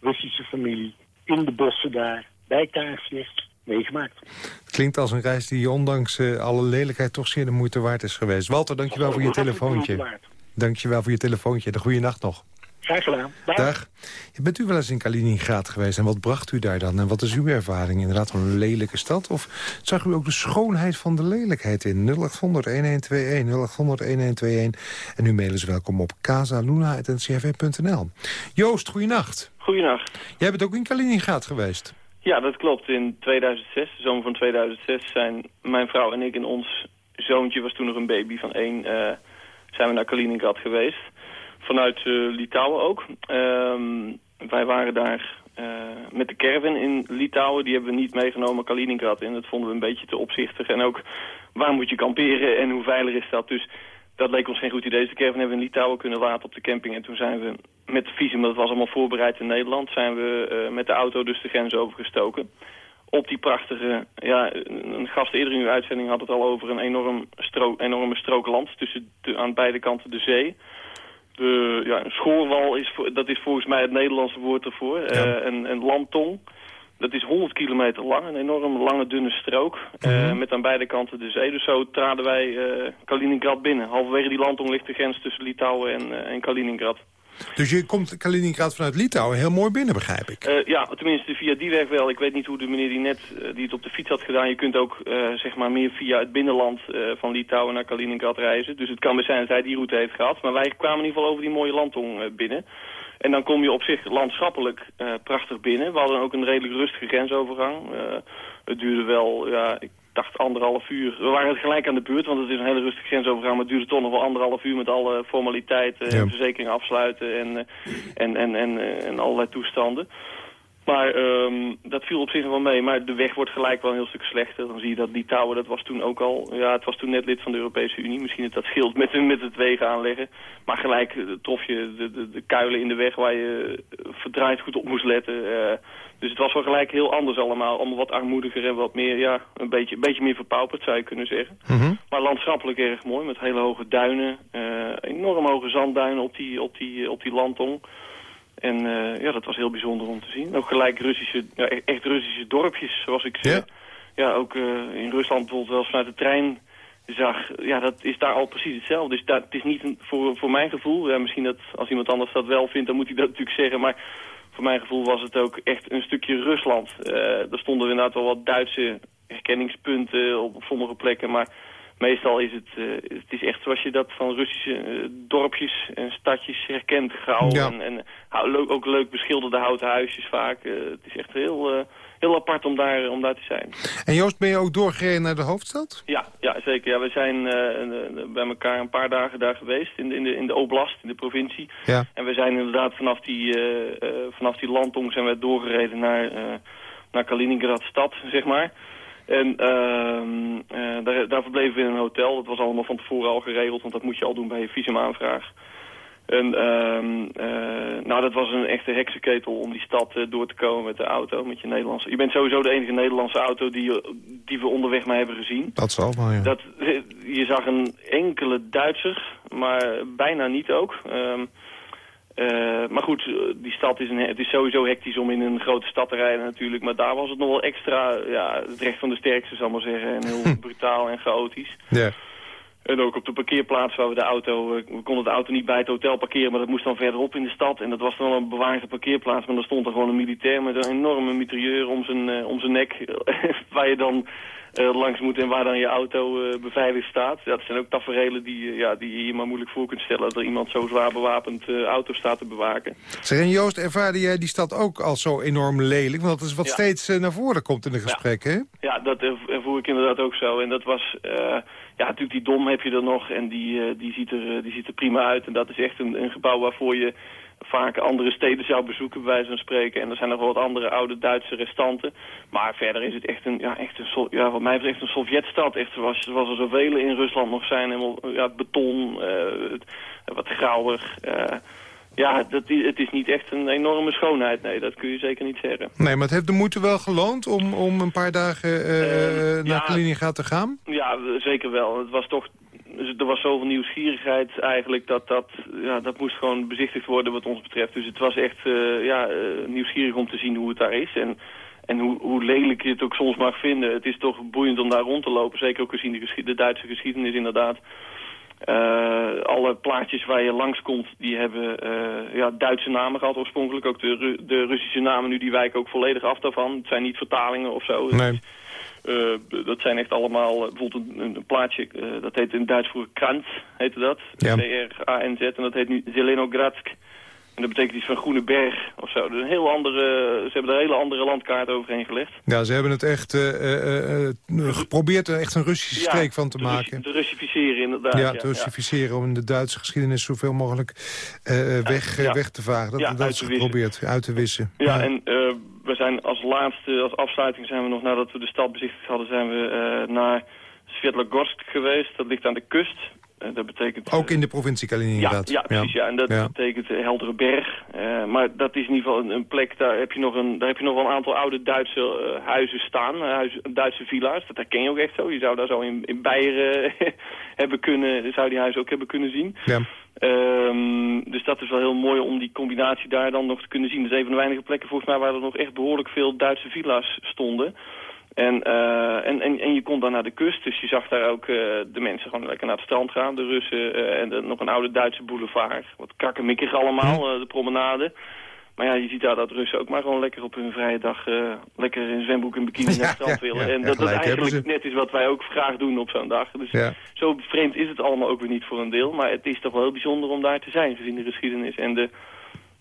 Russische familie in de bossen daar bij Kaarslicht meegemaakt. Klinkt als een reis die ondanks alle lelijkheid toch zeer de moeite waard is geweest. Walter, dankjewel voor je telefoontje. Dankjewel voor je telefoontje. De goede nacht nog. Graag gedaan. Dag. Dag. Bent u wel eens in Kaliningrad geweest en wat bracht u daar dan? En wat is uw ervaring? Inderdaad van een lelijke stad? Of zag u ook de schoonheid van de lelijkheid in? 0800-1121, 0800-1121. En uw mail is welkom op casaluna.ncrv.nl. Joost, goeienacht. Goeienacht. Jij bent ook in Kaliningrad geweest? Ja, dat klopt. In 2006, de zomer van 2006, zijn mijn vrouw en ik en ons zoontje, was toen nog een baby van één, uh, zijn we naar Kaliningrad geweest. Vanuit uh, Litouwen ook. Um, wij waren daar uh, met de caravan in Litouwen. Die hebben we niet meegenomen Kaliningrad in. Dat vonden we een beetje te opzichtig. En ook, waar moet je kamperen en hoe veilig is dat? Dus dat leek ons geen goed idee. Dus de caravan hebben we in Litouwen kunnen laten op de camping. En toen zijn we met de visum, dat was allemaal voorbereid in Nederland... zijn we uh, met de auto dus de grens overgestoken. Op die prachtige, ja, een gast eerder in uw uitzending had het al over een enorm strook, enorme strook land... tussen aan beide kanten de zee. De, ja, een schoorwal, is, dat is volgens mij het Nederlandse woord ervoor. Ja. Uh, een, een landtong. Dat is 100 kilometer lang, een enorm lange dunne strook. Mm -hmm. uh, met aan beide kanten de zee. Dus zo traden wij uh, Kaliningrad binnen. Halverwege die landtong ligt de grens tussen Litouwen en, uh, en Kaliningrad. Dus je komt Kaliningrad vanuit Litouwen heel mooi binnen, begrijp ik? Uh, ja, tenminste via die weg wel. Ik weet niet hoe de meneer die net uh, die het op de fiets had gedaan. Je kunt ook uh, zeg maar meer via het binnenland van Litouwen naar Kaliningrad reizen. Dus het kan best zijn dat hij die route heeft gehad. Maar wij kwamen in ieder geval over die mooie landtong binnen. En dan kom je op zich landschappelijk prachtig binnen. We hadden ook een redelijk rustige grensovergang. het duurde wel, ja, ik dacht anderhalf uur. We waren gelijk aan de beurt, want het is een hele rustige grensovergang. Maar het duurde toch nog wel anderhalf uur met alle formaliteiten, ja. verzekering afsluiten en, en, en, en, en allerlei toestanden. Maar um, dat viel op zich wel mee. Maar de weg wordt gelijk wel een heel stuk slechter. Dan zie je dat Litouwen, dat was toen ook al... Ja, het was toen net lid van de Europese Unie. Misschien dat dat scheelt met, met het wegen aanleggen. Maar gelijk trof je de, de, de kuilen in de weg waar je verdraaid goed op moest letten. Uh, dus het was wel gelijk heel anders allemaal. Allemaal wat armoediger en wat meer, ja, een beetje, een beetje meer verpauperd zou je kunnen zeggen. Mm -hmm. Maar landschappelijk erg mooi, met hele hoge duinen. Uh, enorm hoge zandduinen op die, op die, op die landtong. En uh, ja, dat was heel bijzonder om te zien. Ook gelijk Russische, ja, echt Russische dorpjes, zoals ik zeg. Ja, ja ook uh, in Rusland bijvoorbeeld wel eens vanuit de trein zag. Ja, dat is daar al precies hetzelfde. Dus dat, het is niet een, voor, voor mijn gevoel, ja, misschien dat als iemand anders dat wel vindt, dan moet hij dat natuurlijk zeggen. Maar voor mijn gevoel was het ook echt een stukje Rusland. Uh, er stonden inderdaad wel wat Duitse herkenningspunten op, op sommige plekken, maar meestal is het, uh, het is echt zoals je dat van Russische uh, dorpjes en stadjes herkent. Gauw Ja. en, en ook leuk beschilderde houten huisjes vaak. Uh, het is echt heel, heel apart om daar, om daar te zijn. En Joost, ben je ook doorgereden naar de hoofdstad? Ja, ja zeker. Ja, we zijn bij elkaar een paar dagen daar geweest in de, in de, in de oblast, in de provincie. Ja. En we zijn inderdaad vanaf die, vanaf die landtong zijn we doorgereden naar, naar Kaliningrad stad, zeg maar. En uh, uh, daar, daar verbleven we in een hotel. Dat was allemaal van tevoren al geregeld, want dat moet je al doen bij je visumaanvraag. En uh, uh, nou, dat was een echte heksenketel om die stad uh, door te komen met de auto, met je Nederlandse. Je bent sowieso de enige Nederlandse auto die, die we onderweg maar hebben gezien. Dat zal wel, ja. Dat, je zag een enkele Duitser, maar bijna niet ook. Um, uh, maar goed, die stad is, een, het is sowieso hectisch om in een grote stad te rijden natuurlijk. Maar daar was het nog wel extra, ja, het recht van de sterkste zal ik maar zeggen. En heel brutaal en chaotisch. Ja. En ook op de parkeerplaats waar we de auto... eh, we konden de auto niet bij het hotel parkeren, maar dat moest dan verderop in de stad. En dat was dan wel een bewaarde parkeerplaats, maar dan stond er gewoon een militair met een enorme mitrailleur om zijn, eh, om zijn nek. waar je dan eh, langs moet en waar dan je auto beveiligd staat. Ja, dat zijn ook tafereelen die, ja, die je je maar moeilijk voor kunt stellen... dat er iemand zo zwaar bewapend auto staat te bewaken. Zeg, en Joost, ervaarde jij die stad ook al zo enorm lelijk? Want dat is wat Ja. steeds naar voren komt in de gesprekken, hè? Ja, dat ervoer ik inderdaad ook zo. En dat was, ja, natuurlijk die dom heb je er nog en die, eh, die, ziet er, eh, die ziet er prima uit. En dat is echt een, een gebouw waarvoor je vaak andere steden zou bezoeken, bij wijze van spreken. En er zijn nog wel wat andere oude Duitse restanten. Maar verder is het echt een, ja, echt een, ja, wat mij betreft een Sovjetstad. Echt zoals, zoals er zoveel in Rusland nog zijn. Helemaal, ja, beton, eh, wat grauwig. eh. Ja, dat, i- het is niet echt een enorme schoonheid. Nee, dat kun je zeker niet zeggen. Nee, maar het heeft de moeite wel geloond om, om een paar dagen eh, Eh, naar ja. Kaliningrad te gaan? Ja, zeker wel. Het was toch, er was zoveel nieuwsgierigheid eigenlijk dat dat, ja, dat moest gewoon bezichtigd worden wat ons betreft. Dus het was echt eh, ja, eh, nieuwsgierig om te zien hoe het daar is. En, en hoe, hoe lelijk je het ook soms mag vinden. Het is toch boeiend om daar rond te lopen. Zeker ook gezien de, de Duitse geschiedenis inderdaad. Eh, alle plaatjes waar je langskomt, die hebben eh, ja, Duitse namen gehad oorspronkelijk. Ook de, Ru- de Russische namen nu, die wijken ook volledig af daarvan. Het zijn niet vertalingen of zo. Nee. Eh, dat zijn echt allemaal, bijvoorbeeld een, een plaatje, dat heet in Duits vroeger Kranz, heette dat. Ja. C-R-A-N-Z, en dat heet nu Zelenogradsk. En dat betekent iets van Groene Berg of zo. Dus een heel andere, ze hebben er een hele andere landkaart overheen gelegd. Ja, ze hebben het echt eh, geprobeerd er echt een Russische streek van te Russi- maken. Te Russificeren inderdaad. Ja, te Russificeren om de Duitse geschiedenis zoveel mogelijk weg, weg te vagen. Dat, dat uit is geprobeerd uit te wissen. Ja, en we zijn als laatste, als afsluiting zijn we nog nadat we de stad bezichtigd hadden, zijn we naar Svetlogorsk geweest. Dat ligt aan de kust. Eh, dat betekent... Ook in de provincie Kaliningrad. ja, precies. Ja. En dat Ja. betekent eh, heldere berg. Eh, maar dat is in ieder geval een, een plek, daar heb, je nog een, daar heb je nog wel een aantal oude Duitse eh, huizen staan. eh, huizen, Duitse villa's. Dat herken je ook echt zo. Je zou daar zo in, in Beieren hebben kunnen, zou die huizen ook hebben kunnen zien. Ja. Ehm, dus dat is wel heel mooi om die combinatie daar dan nog te kunnen zien. Dat is een van de weinige plekken volgens mij waar er nog echt behoorlijk veel Duitse villa's stonden. En, eh, en, en, en je kon dan naar de kust, dus je zag daar ook eh, de mensen gewoon lekker naar het strand gaan. De Russen eh, en de- nog een oude Duitse boulevard. Wat krakkemikkig allemaal, de promenade. Maar ja, je ziet daar dat Russen ook maar gewoon lekker op hun vrije dag... lekker in zwembroek en bikini naar het strand ja, willen. ja, en dat dat eigenlijk net is wat wij ook graag doen op zo'n dag. Dus zo vreemd is het allemaal ook weer niet voor een deel. Maar het is toch wel heel bijzonder om daar te zijn, gezien de geschiedenis. En de,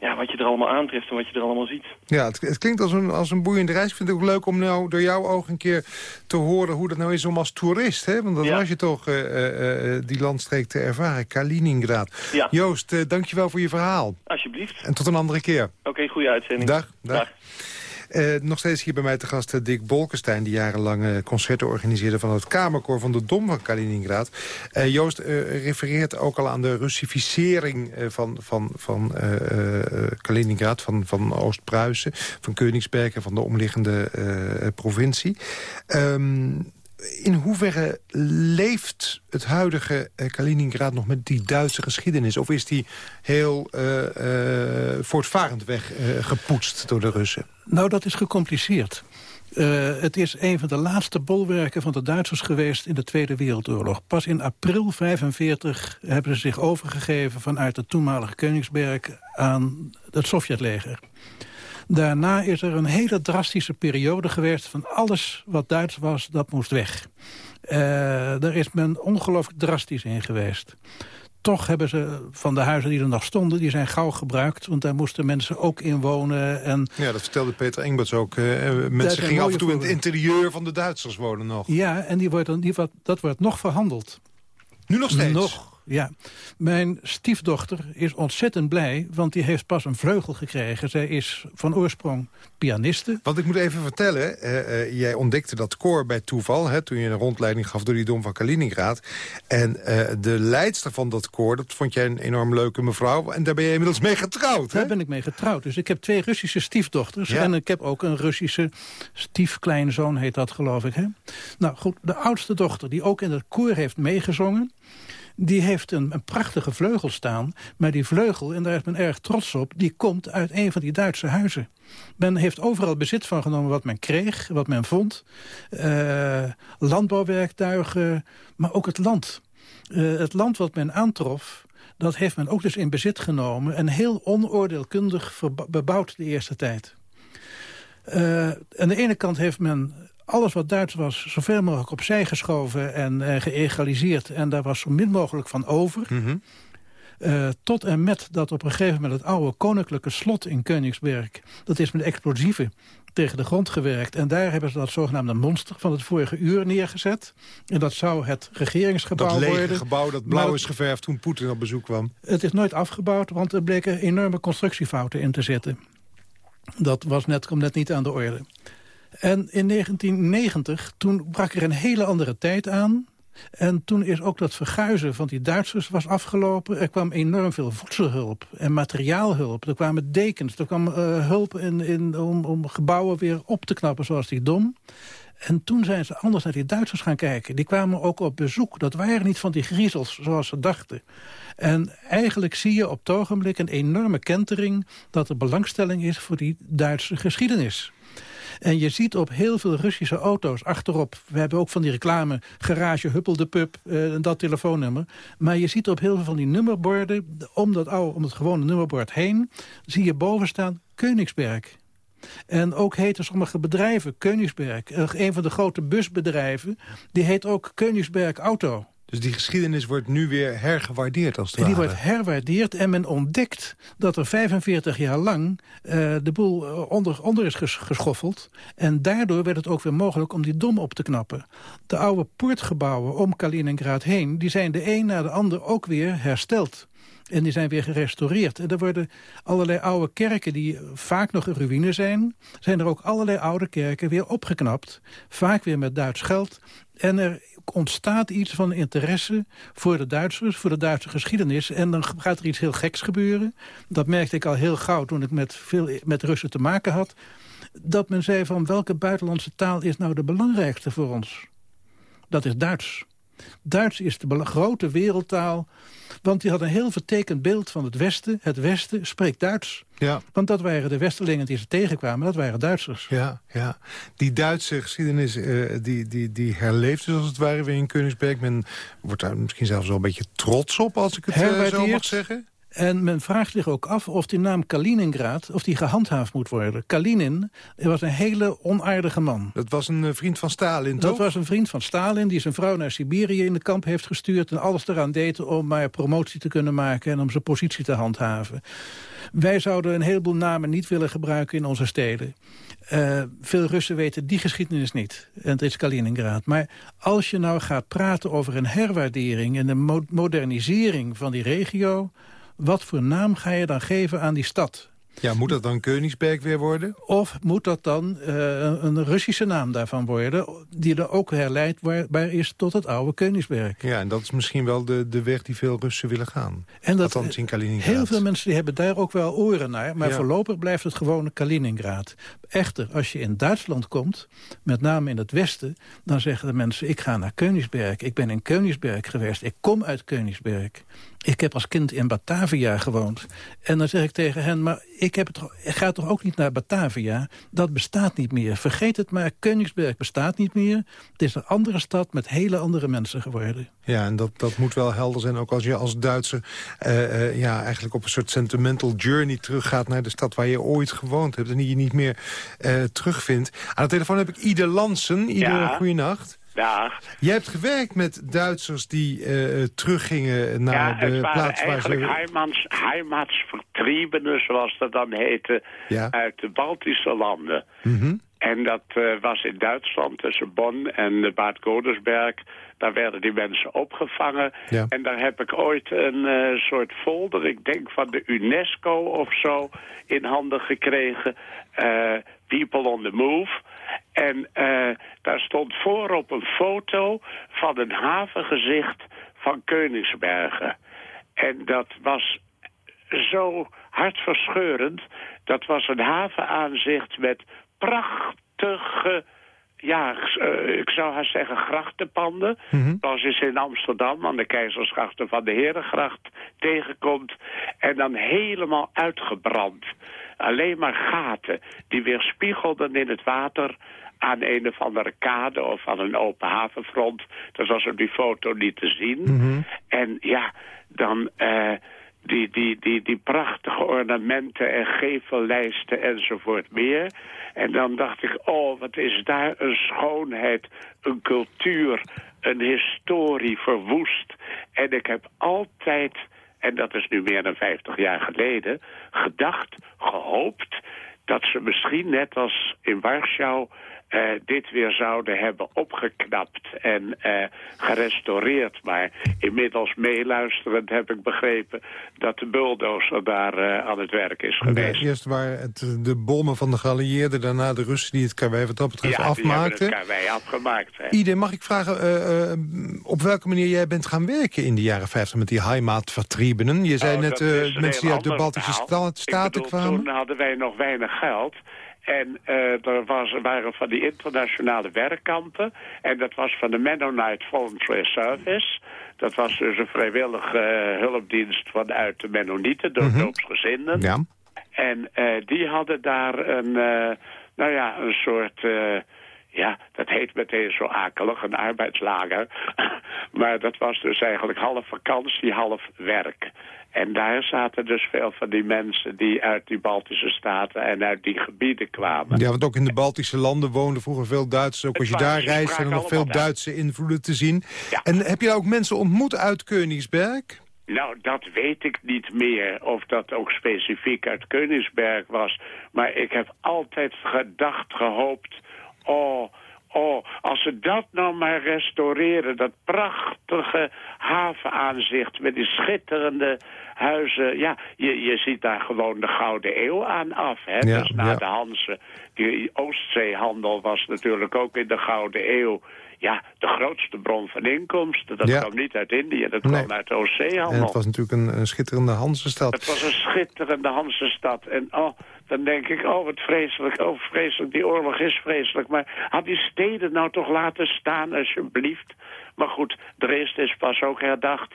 ja, wat je er allemaal aantreft en wat je er allemaal ziet. Ja, het, het klinkt als een, als een boeiende reis. Ik vind het ook leuk om nou door jouw ogen een keer te horen... hoe dat nou is om als toerist, hè? want dat Ja. was je toch, eh, eh, eh, die landstreek te ervaren. Kaliningrad. Ja. Joost, eh, dankjewel voor je verhaal. Alsjeblieft. En tot een andere keer. Oké, goede uitzending. Dag, dag. Eh, nog steeds hier bij mij te gast eh, Dick Bolkestein... die jarenlang eh, concerten organiseerde van het Kamerkoor van de Dom van Kaliningrad. Eh, Joost refereert ook al aan de Russificering van, van, van Kaliningrad... van, van Oost-Pruisen, van Koningsberg en van de omliggende provincie. Ehm, in hoeverre leeft het huidige eh, Kaliningrad nog met die Duitse geschiedenis? Of is die heel eh, eh, voortvarend weg gepoetst door de Russen? Nou, dat is gecompliceerd. Het is een van de laatste bolwerken van de Duitsers geweest in de Tweede Wereldoorlog. Pas in april 45 hebben ze zich overgegeven vanuit het toenmalige Koningsberg aan het Sovjetleger. Daarna is er een hele drastische periode geweest van alles wat Duits was, dat moest weg. Eh, daar is men ongelooflijk drastisch in geweest. Toch hebben ze van de huizen die er nog stonden, die zijn gauw gebruikt. Want daar moesten mensen ook in wonen. En Ja, dat vertelde Peter Engberts ook. eh, zijn mensen gingen af en toe in het interieur van de Duitsers wonen nog. Ja, en die wordt, dan- die, dat wordt nog verhandeld. Nu nog steeds? Nog, ja. Mijn stiefdochter is ontzettend blij, want die heeft pas een vleugel gekregen. Zij is van oorsprong pianiste. Want ik moet even vertellen, eh, eh, jij ontdekte dat koor bij toeval... Hè, toen je een rondleiding gaf door die dom van Kaliningrad. En eh, de leidster van dat koor, dat vond jij een enorm leuke mevrouw... en daar ben je inmiddels mee getrouwd, hè? Daar ben ik mee getrouwd. Dus ik heb twee Russische stiefdochters. Ja. En ik heb ook een Russische stiefkleinzoon, heet dat geloof ik. Hè? Nou goed, de oudste dochter, die ook in het koor heeft meegezongen... die heeft een, een prachtige vleugel staan. Maar die vleugel, en daar is men erg trots op... die komt uit een van die Duitse huizen. Men heeft overal bezit van genomen wat men kreeg, wat men vond. Eh, landbouwwerktuigen, maar ook het land. Eh, het land wat men aantrof, dat heeft men ook dus in bezit genomen... en heel onoordeelkundig bebouwd de eerste tijd. Eh, aan de ene kant heeft men alles wat Duits was... zoveel mogelijk opzij geschoven en eh, geëgaliseerd... en daar was zo min mogelijk van over... Eh, tot en met dat op een gegeven moment het oude koninklijke slot in Königsberg... dat is met explosieven tegen de grond gewerkt. En daar hebben ze dat zogenaamde monster van het vorige uur neergezet. En dat zou het regeringsgebouw Dat lege worden. gebouw dat blauw Maar is geverfd toen Poetin op bezoek kwam. Het is nooit afgebouwd, want er bleken enorme constructiefouten in te zitten. Dat was net, komt net niet aan de orde. En in 1990, toen brak er een hele andere tijd aan. En toen is ook dat verguizen van die Duitsers was afgelopen. Er kwam enorm veel voedselhulp en materiaalhulp. Er kwamen dekens, er kwam eh, hulp in, in, om, om gebouwen weer op te knappen zoals die dom. En toen zijn ze anders naar die Duitsers gaan kijken. Die kwamen ook op bezoek. Dat waren niet van die griezels zoals ze dachten. En eigenlijk zie je op het ogenblik een enorme kentering... dat er belangstelling is voor die Duitse geschiedenis. En je ziet op heel veel Russische auto's achterop... we hebben ook van die reclame, garage Huppel Pup, eh, dat telefoonnummer. Maar je ziet op heel veel van die nummerborden... om, dat oude, om het gewone nummerbord heen... zie je boven staan Königsberg. En ook heten sommige bedrijven Königsberg. Eh, Een van de grote busbedrijven, die heet ook Königsberg Auto. Dus die geschiedenis wordt nu weer hergewaardeerd als het En die ware. wordt herwaardeerd en men ontdekt dat er 45 jaar lang eh, de boel eh, onder, onder is ges- geschoffeld. En daardoor werd het ook weer mogelijk om die dom op te knappen. De oude poortgebouwen om Kaliningrad heen, die zijn de een na de ander ook weer hersteld. En die zijn weer gerestaureerd. En er worden allerlei oude kerken die vaak nog in ruïne zijn... zijn er ook allerlei oude kerken weer opgeknapt. Vaak weer met Duits geld. En er ontstaat iets van interesse voor de Duitsers, voor de Duitse geschiedenis. En dan gaat er iets heel geks gebeuren. Dat merkte ik al heel gauw toen ik met, veel, met Russen te maken had. Dat men zei van welke buitenlandse taal is nou de belangrijkste voor ons? Dat is Duits. Duits is de grote wereldtaal. Want die had een heel vertekend beeld van het Westen. Het Westen spreekt Duits. Ja. Want dat waren de Westerlingen die ze tegenkwamen. Dat waren Duitsers. Ja, ja. Die Duitse geschiedenis eh, die, die, die herleeft dus als het ware weer in Königsberg. Men wordt daar misschien zelfs wel een beetje trots op, als ik het eh, zo mag zeggen. En men vraagt zich ook af of die naam Kaliningrad of die gehandhaafd moet worden. Kalinin was een hele onaardige man. Dat was een eh, vriend van Stalin, Dat toch? was een vriend van Stalin die zijn vrouw naar Siberië in het kamp heeft gestuurd... en alles eraan deed om maar promotie te kunnen maken en om zijn positie te handhaven. Wij zouden een heleboel namen niet willen gebruiken in onze steden. Eh, veel Russen weten die geschiedenis niet. En het is Kaliningrad. Maar als je nou gaat praten over een herwaardering... en een mo- modernisering van die regio... wat voor naam ga je dan geven aan die stad? Ja, moet dat dan Königsberg weer worden? Of moet dat dan eh, een Russische naam daarvan worden... die er ook herleidbaar is tot het oude Königsberg? Ja, en dat is misschien wel de, de weg die veel Russen willen gaan. En dat, Althans in Kaliningrad. Heel veel mensen die hebben daar ook wel oren naar. Maar Ja. voorlopig blijft het gewone Kaliningrad. Echter, als je in Duitsland komt, met name in het westen... dan zeggen de mensen, ik ga naar Königsberg. Ik ben in Königsberg geweest. Ik kom uit Königsberg. Ik heb als kind in Batavia gewoond. En dan zeg ik tegen hen, maar ik, heb het, ik ga toch ook niet naar Batavia? Dat bestaat niet meer. Vergeet het maar, Königsberg bestaat niet meer. Het is een andere stad met hele andere mensen geworden. Ja, en dat, dat moet wel helder zijn. Ook als je als Duitser eh, eh, ja, eigenlijk op een soort sentimental journey teruggaat... naar de stad waar je ooit gewoond hebt en die je niet meer eh, terugvindt. Aan de telefoon heb ik Ide Lansen. Ide, Ja. goeienacht. Dag. Jij hebt gewerkt met Duitsers die eh, teruggingen naar ja, de het waren plaats waar eigenlijk ze... Heimans, Heimatsvertriebenen, zoals dat dan heette, Ja. uit de Baltische landen. Mhm. En dat eh, was in Duitsland tussen Bonn en eh, Bad Godesberg. Daar werden die mensen opgevangen. Ja. En daar heb ik ooit een soort folder, ik denk van de UNESCO of zo, in handen gekregen. People on the Move. En eh, daar stond voorop een foto van een havengezicht van Koningsbergen. En dat was zo hartverscheurend. Dat was een havenaanzicht met prachtige, ja, eh, ik zou haar zeggen grachtenpanden. Zoals je ze in Amsterdam aan de Keizersgracht van de Herengracht tegenkomt. En dan helemaal uitgebrand. Alleen maar gaten die weer spiegelden in het water aan een of andere kade of aan een open havenfront. Dat was op die foto niet te zien. Mhm. En ja, dan eh, die, die, die, die prachtige ornamenten en gevellijsten enzovoort meer. En dan dacht ik, oh, wat is daar een schoonheid, een cultuur, een historie verwoest. En ik heb altijd, en dat is nu meer dan 50 jaar geleden, gedacht, gehoopt dat ze misschien net als in Warschau eh, dit weer zouden hebben opgeknapt en eh, gerestaureerd. Maar inmiddels meeluisterend heb ik begrepen dat de bulldozer daar eh, aan het werk is geweest. Nee, eerst waren het de bommen van de geallieerden, daarna de Russen die het karwei wat dat betreft ja, afmaakten. het karwei afgemaakt. Hè. Ide, mag ik vragen op welke manier jij bent gaan werken in de jaren 50 met die Heimatvertriebenen? Je zei Oh, net mensen die uit de Baltische sta- staten kwamen. Toen hadden wij nog weinig geld. En eh, er was, waren van die internationale werkkampen. En dat was van de Mennonite Voluntary Service. Dat was dus een vrijwillige eh, hulpdienst vanuit de Mennonieten, de Mhm. doopsgezinden. Ja. En eh, die hadden daar een, nou ja, een soort, ja, dat heet meteen zo akelig, een arbeidslager. maar dat was dus eigenlijk half vakantie, half werk. En daar zaten dus veel van die mensen die uit die Baltische staten en uit die gebieden kwamen. Ja, want ook in de Baltische landen woonden vroeger veel Duitsers. Ook als je daar reist zijn er nog veel Duitse invloeden te zien. Ja. En heb je daar ook mensen ontmoet uit Koningsberg? Nou, dat weet ik niet meer of dat ook specifiek uit Koningsberg was. Maar ik heb altijd gedacht, gehoopt... oh, oh, als ze dat nou maar restaureren... dat prachtige havenaanzicht met die schitterende huizen... ja, je, je ziet daar gewoon de Gouden Eeuw aan af. Hè? Ja, dus na ja. de Hanse... die Oostzeehandel was natuurlijk ook in de Gouden Eeuw... Ja, de grootste bron van inkomsten. Dat Ja. kwam niet uit Indië, dat Nee. kwam uit de Oostzeehandel. En het was natuurlijk een, een schitterende Hansestad. Het was een schitterende Hansestad. En oh, dan denk ik, oh wat vreselijk, oh vreselijk, die oorlog is vreselijk. Maar had die steden nou toch laten staan, alsjeblieft. Maar goed, Dresden is pas ook herdacht.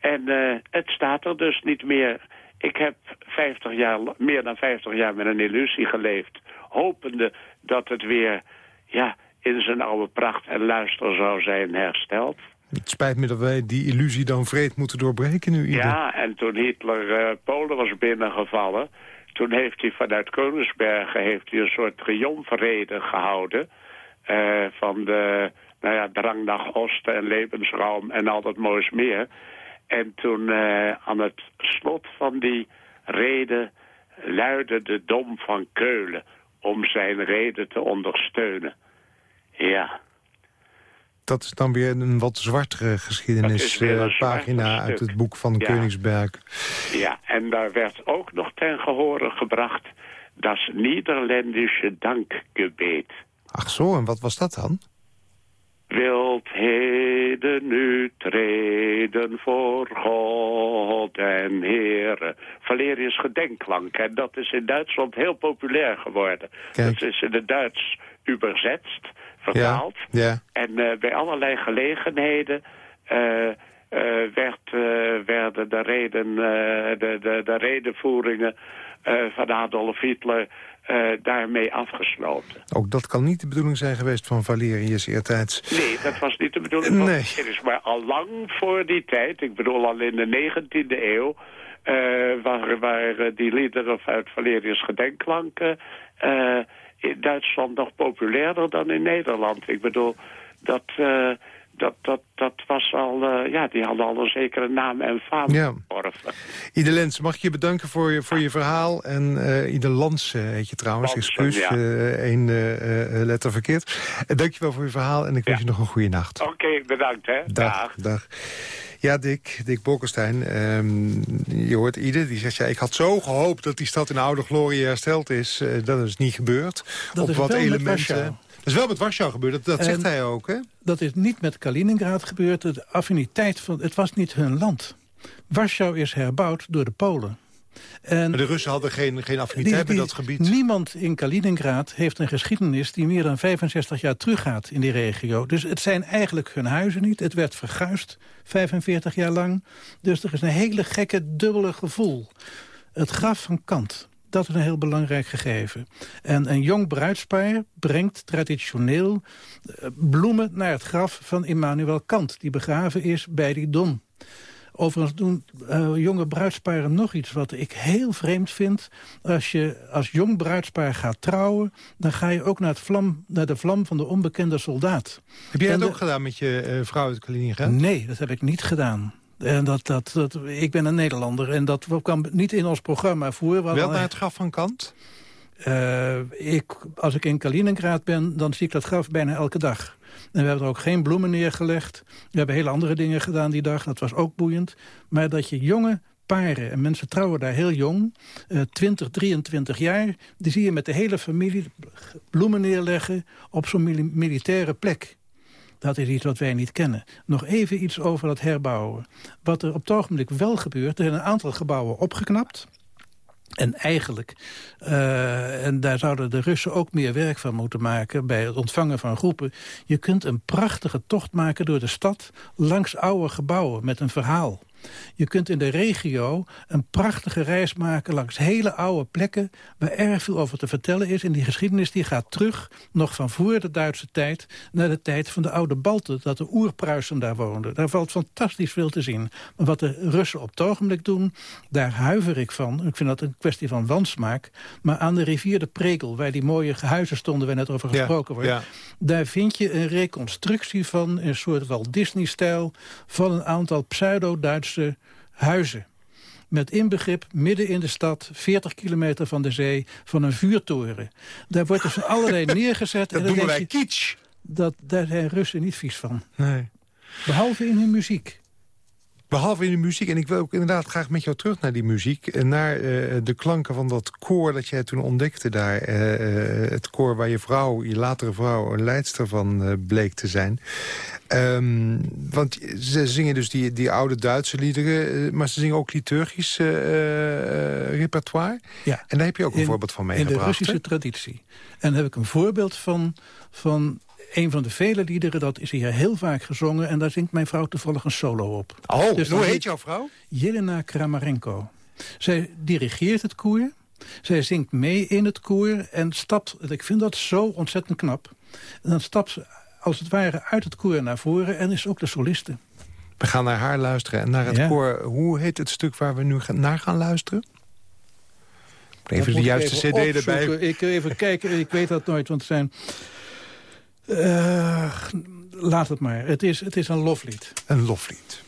En eh, het staat er dus niet meer. Ik heb 50 jaar, meer dan 50 jaar met een illusie geleefd. Hopende dat het weer ja, in zijn oude pracht en luister zou zijn hersteld. Het spijt me dat wij die illusie dan vreed moeten doorbreken nu, Ide. Ja, en toen Hitler eh, Polen was binnengevallen... toen heeft hij vanuit Koningsbergen heeft hij een soort triomfrede gehouden... eh, van de nou ja, drang naar Osten en levensruim en al dat moois meer. En toen eh, aan het slot van die rede luidde de dom van Keulen... om zijn rede te ondersteunen. Ja, Dat is dan weer een wat zwartere geschiedenispagina zwarter uit het boek van Ja. Koningsberg. Ja, en daar werd ook nog ten gehore gebracht... dat Nederlandische dankgebed. Ach zo, en wat was dat dan? Wilt heden nu treden voor God en Heere. Valerius gedenkklank. En dat is in Duitsland heel populair geworden. Kijk. Dat is in het Duits übersetzt, vertaald. Ja. En eh, bij allerlei gelegenheden eh, eh, werd, werden de, reden, de, de, de redenvoeringen van Adolf Hitler daarmee afgesloten. Ook dat kan niet de bedoeling zijn geweest van Valerius eertijds. Nee, dat was niet de bedoeling. want Nee. Is maar al lang voor die tijd, ik bedoel al in de 19e eeuw... eh, waren, waren die liederen uit Valerius Gedenkklanken... in Duitsland nog populairder dan in Nederland. Ik bedoel, dat, eh, dat, dat, dat was al... eh, ja, die hadden al een zekere naam en faam Ja. verworven. Ide Lens, mag ik je bedanken voor je, voor je verhaal. En eh Ide Lans eh, heet je trouwens, Lansen, excuus. ja. eh, één eh, eh, letter verkeerd. Uh, dankjewel voor je verhaal en ik wens Ja. je nog een goede nacht. Oké, bedankt hè. Dag, dag. Ja, Dick, Dick Bolkestein, ehm, je hoort Ide, die zegt... ja, ik had zo gehoopt dat die stad in oude glorie hersteld is. Eh, dat is niet gebeurd. Dat Op is wat elementen... Dat is wel met Warschau gebeurd, dat, zegt hij ook, hè? Dat is niet met Kaliningrad gebeurd. De affiniteit van, het was niet hun land. Warschau is herbouwd door de Polen. En Maar de Russen hadden geen, geen affiniteit met dat gebied. Niemand in Kaliningrad heeft een geschiedenis die meer dan 65 jaar teruggaat in die regio. Dus het zijn eigenlijk hun huizen niet. Het werd verguisd 45 jaar lang. Dus er is een hele gekke dubbele gevoel. Het graf van Kant Dat is een heel belangrijk gegeven. En een jong bruidspaar brengt traditioneel eh, bloemen naar het graf van Immanuel Kant... die begraven is bij die dom. Overigens doen uh, jonge bruidsparen nog iets wat ik heel vreemd vind. Als je als jong bruidspaar gaat trouwen... dan ga je ook naar, het vlam, naar de vlam van de onbekende soldaat. Heb jij dat ook gedaan met je uh, vrouw uit Kaliningrad? Nee, dat heb ik niet gedaan. En dat, dat, dat, ik ben een Nederlander en dat kwam niet in ons programma voor. Wel naar het graf van Kant? Uh, ik, als ik in Kaliningrad ben, dan zie ik dat graf bijna elke dag. En we hebben er ook geen bloemen neergelegd. We hebben hele andere dingen gedaan die dag. Dat was ook boeiend. Maar dat je jonge paren, en mensen trouwen daar heel jong, uh, 20, 23 jaar... die zie je met de hele familie bloemen neerleggen op zo'n militaire plek. Dat is iets wat wij niet kennen. Nog even iets over dat herbouwen. Wat er op het ogenblik wel gebeurt, er zijn een aantal gebouwen opgeknapt... En eigenlijk, uh, en daar zouden de Russen ook meer werk van moeten maken... bij het ontvangen van groepen. Je kunt een prachtige tocht maken door de stad... langs oude gebouwen met een verhaal. Je kunt in de regio een prachtige reis maken langs hele oude plekken... waar erg veel over te vertellen is. En die geschiedenis die gaat terug, nog van voor de Duitse tijd... naar de tijd van de oude Balten, dat de oerpruisen daar woonden. Daar valt fantastisch veel te zien. Maar wat de Russen op het ogenblik doen, daar huiver ik van. Ik vind dat een kwestie van wansmaak. Maar aan de rivier de Pregel, waar die mooie huizen stonden... waar net over gesproken wordt... Ja. daar vind je een reconstructie van, een soort Walt Disney-stijl... van een aantal pseudo-Duitse huizen. Met inbegrip midden in de stad, 40 kilometer van de zee, van een vuurtoren. Daar wordt dus allerlei neergezet. dat doen wij kitsch. Dat, daar zijn Russen niet vies van. Nee. Behalve in hun muziek. Behalve in de muziek. En ik wil ook inderdaad graag met jou terug naar die muziek. Naar uh, de klanken van dat koor dat jij toen ontdekte daar. Uh, het koor waar je vrouw, je latere vrouw, een leidster van uh, bleek te zijn. Um, want ze zingen dus die, die oude Duitse liederen. Maar ze zingen ook liturgisch repertoire. Ja. En daar heb je ook een in, voorbeeld van meegebracht. In de Russische traditie. En daar heb ik een voorbeeld van... van een van de vele liederen, dat is hier heel vaak gezongen... en daar zingt mijn vrouw toevallig een solo op. Oh, dus hoe heet jouw vrouw? Jelena Kramarenko. Zij dirigeert het koer, zij zingt mee in het koer... en stapt, ik vind dat zo ontzettend knap... en dan stapt ze als het ware uit het koor naar voren... en is ook de soliste. We gaan naar haar luisteren en naar het ja. koor. Hoe heet het stuk waar we nu naar gaan luisteren? Even de juiste cd opzoeken. erbij. Ik even kijken, ik weet dat nooit, want het zijn... Uh, laat het maar. Het is, het is een loflied. Een loflied.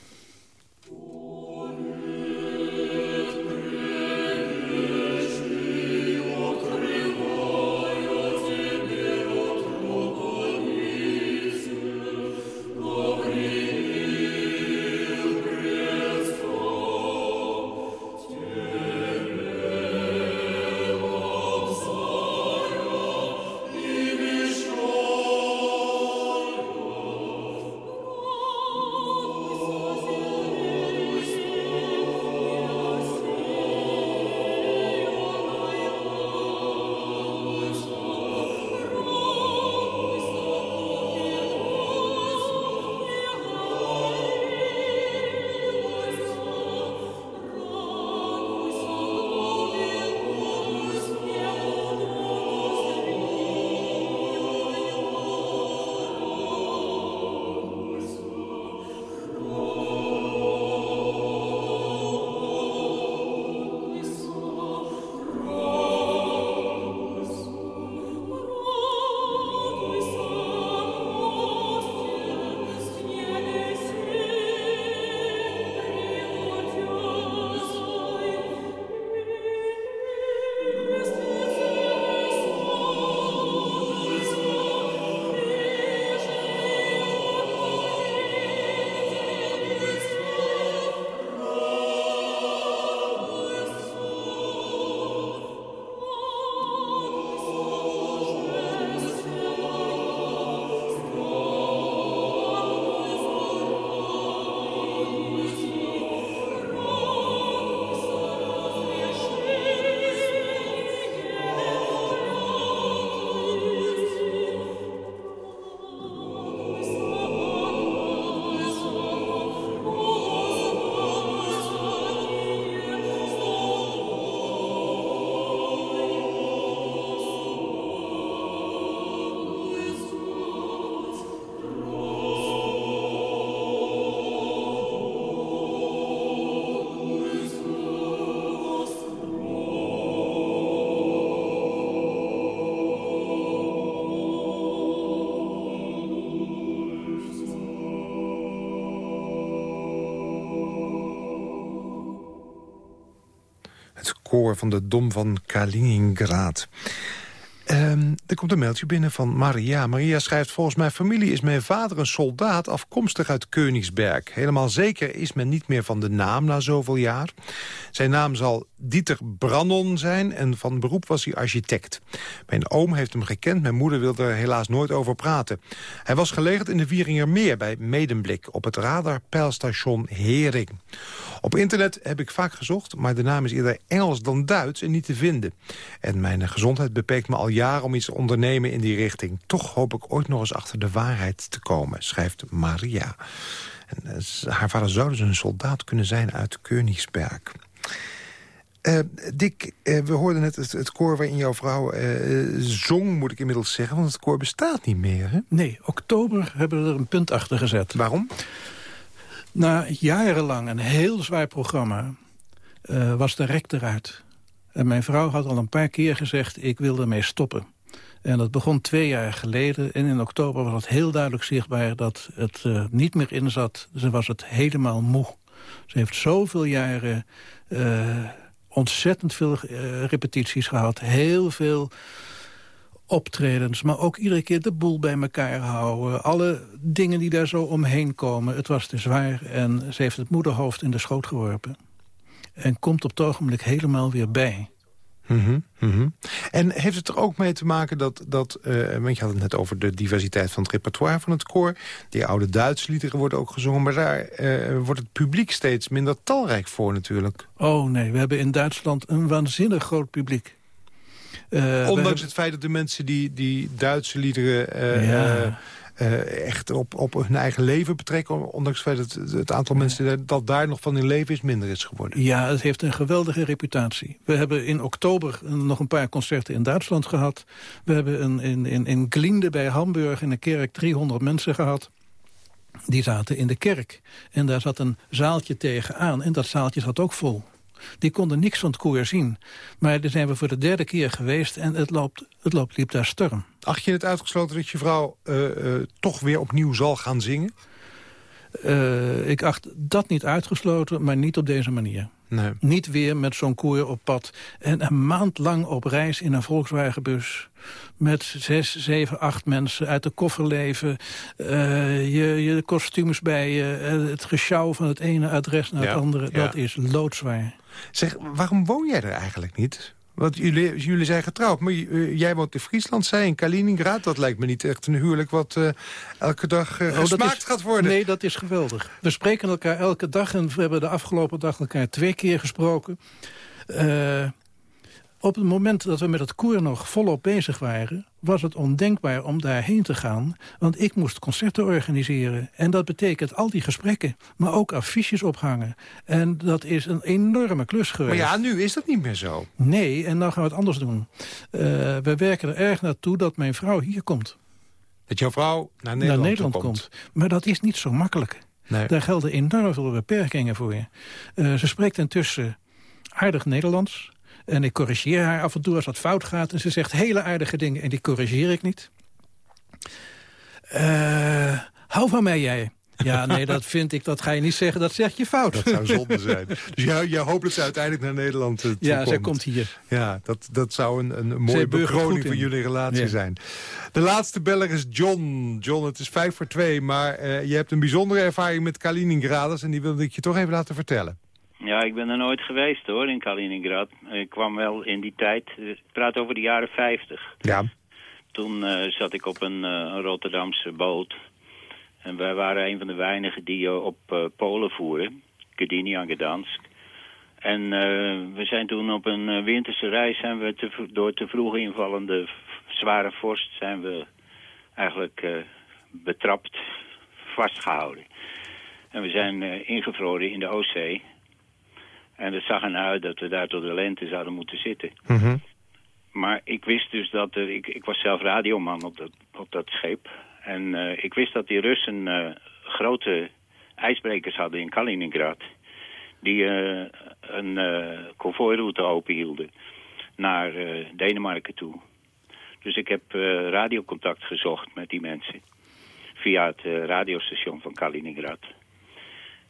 Van de Dom van Kaliningrad. Ehm, er komt een mailtje binnen van Maria. Maria schrijft, volgens mijn familie is mijn vader een soldaat afkomstig uit Königsberg. Helemaal zeker is men niet meer van de naam na zoveel jaar. Zijn naam zal Dieter Brannon zijn en van beroep was hij architect. Mijn oom heeft hem gekend, mijn moeder wilde er helaas nooit over praten. Hij was gelegerd in de Wieringermeer bij Medemblik... op het radarpeilstation Hering. Op internet heb ik vaak gezocht, maar de naam is eerder Engels dan Duits en niet te vinden. En mijn gezondheid beperkt me al jaren om iets te ondernemen in die richting. Toch hoop ik ooit nog eens achter de waarheid te komen, schrijft Maria. En, eh, haar vader zou dus een soldaat kunnen zijn uit Königsberg. Uh, Dick, uh, we hoorden net het, het koor waarin jouw vrouw uh, zong, moet ik inmiddels zeggen. Want het koor bestaat niet meer, hè? Nee, oktober hebben we er een punt achter gezet. Waarom? Na jarenlang een heel zwaar programma was de rek eruit. En mijn vrouw had al een paar keer gezegd, ik wil ermee stoppen. En dat begon twee jaar geleden. En in oktober was het heel duidelijk zichtbaar dat het uh, niet meer in zat. Ze was het helemaal moe. Ze heeft zoveel jaren uh, ontzettend veel uh, repetities gehad. Heel veel optredens, maar ook iedere keer de boel bij elkaar houden. Alle dingen die daar zo omheen komen. Het was te zwaar en ze heeft het moederhoofd in de schoot geworpen. En komt op het ogenblik helemaal weer bij. Mm -hmm, En heeft het er ook mee te maken dat, dat uh, want je had het net over de diversiteit van het repertoire van het koor. Die oude Duitse liederen worden ook gezongen, maar daar uh, wordt het publiek steeds minder talrijk voor natuurlijk. Oh nee, we hebben in Duitsland een waanzinnig groot publiek. Uh, Ondanks het feit dat de mensen die, die Duitse liederen... Ja uh, echt op, op hun eigen leven betrekken. Ondanks het feit dat het aantal mensen dat daar nog van in leven is minder is geworden. Ja, het heeft een geweldige reputatie. We hebben in oktober nog een paar concerten in Duitsland gehad. We hebben een, in, in, in Glinde bij Hamburg in een kerk 300 mensen gehad. Die zaten in de kerk. En daar zat een zaaltje tegenaan. En dat zaaltje zat ook vol. Die konden niks van het koer zien. Maar daar zijn we voor de derde keer geweest en het, loopt, het loopt, liep daar storm. Acht je het uitgesloten dat je vrouw uh, uh, toch weer opnieuw zal gaan zingen? Uh, ik acht dat niet uitgesloten, maar niet op deze manier. Nee. Niet weer met zo'n koer op pad. En een maand lang op reis in een Volkswagenbus. Met zes, zeven, acht mensen uit de koffer leven. Uh, je, je kostuums bij je. het gesjouw van het ene adres naar ja, het andere. Ja. Dat is loodzwaar. Zeg, waarom woon jij er eigenlijk niet? Want jullie, jullie zijn getrouwd, maar uh, jij woont in Friesland, zij in Kaliningrad. Dat lijkt me niet echt een huwelijk wat uh, elke dag uh, gesmaakt is, gaat worden. Nee, dat is geweldig. We spreken elkaar elke dag en we hebben de afgelopen dag elkaar twee keer gesproken. Op het moment dat we met het koer nog volop bezig waren... was het ondenkbaar om daarheen te gaan. Want ik moest concerten organiseren. En dat betekent al die gesprekken, maar ook affiches ophangen. En dat is een enorme klus geweest. Maar ja, nu is dat niet meer zo. Nee, en nou gaan we het anders doen. Uh, we werken er erg naartoe dat mijn vrouw hier komt. Dat jouw vrouw naar Nederland, naar Nederland komt. komt. Maar dat is niet zo makkelijk. Nee. Daar gelden enorm veel beperkingen voor je. Uh, ze spreekt intussen aardig Nederlands... En ik corrigeer haar af en toe als dat fout gaat. En ze zegt hele aardige dingen en die corrigeer ik niet. Uh, hou van mij, jij. Ja, nee, dat vind ik, dat ga je niet zeggen, dat zeg je fout. Dat zou zonde zijn. Dus jij, jij hoopt dat ze uiteindelijk naar Nederland uh, Ja, zij komt hier. Ja, dat, dat zou een, een mooie bekroning voor jullie relatie ja. zijn. De laatste beller is John. John, het is vijf voor twee, maar uh, je hebt een bijzondere ervaring met Kaliningraders... en die wilde ik je toch even laten vertellen. Ja, ik ben er nooit geweest hoor, in Kaliningrad. Ik kwam wel in die tijd, ik praat over de jaren 50. Ja. Toen uh, zat ik op een, uh, een Rotterdamse boot. En wij waren een van de weinigen die uh, op Polen voeren. Gdynia en Gdansk. En we zijn toen op een winterse reis, zijn we te, door te vroeg invallende zware vorst, zijn we eigenlijk betrapt, vastgehouden. En we zijn ingevroren in de Oostzee. En het zag ernaar uit dat we daar tot de lente zouden moeten zitten. Mm -hmm. Maar ik wist dus dat er... Ik, ik was zelf radioman op dat, op dat schip. En uh, ik wist dat die Russen uh, grote ijsbrekers hadden in Kaliningrad. Die uh, een konvooiroute openhielden naar Denemarken toe. Dus ik heb radiocontact gezocht met die mensen. Via het radiostation van Kaliningrad.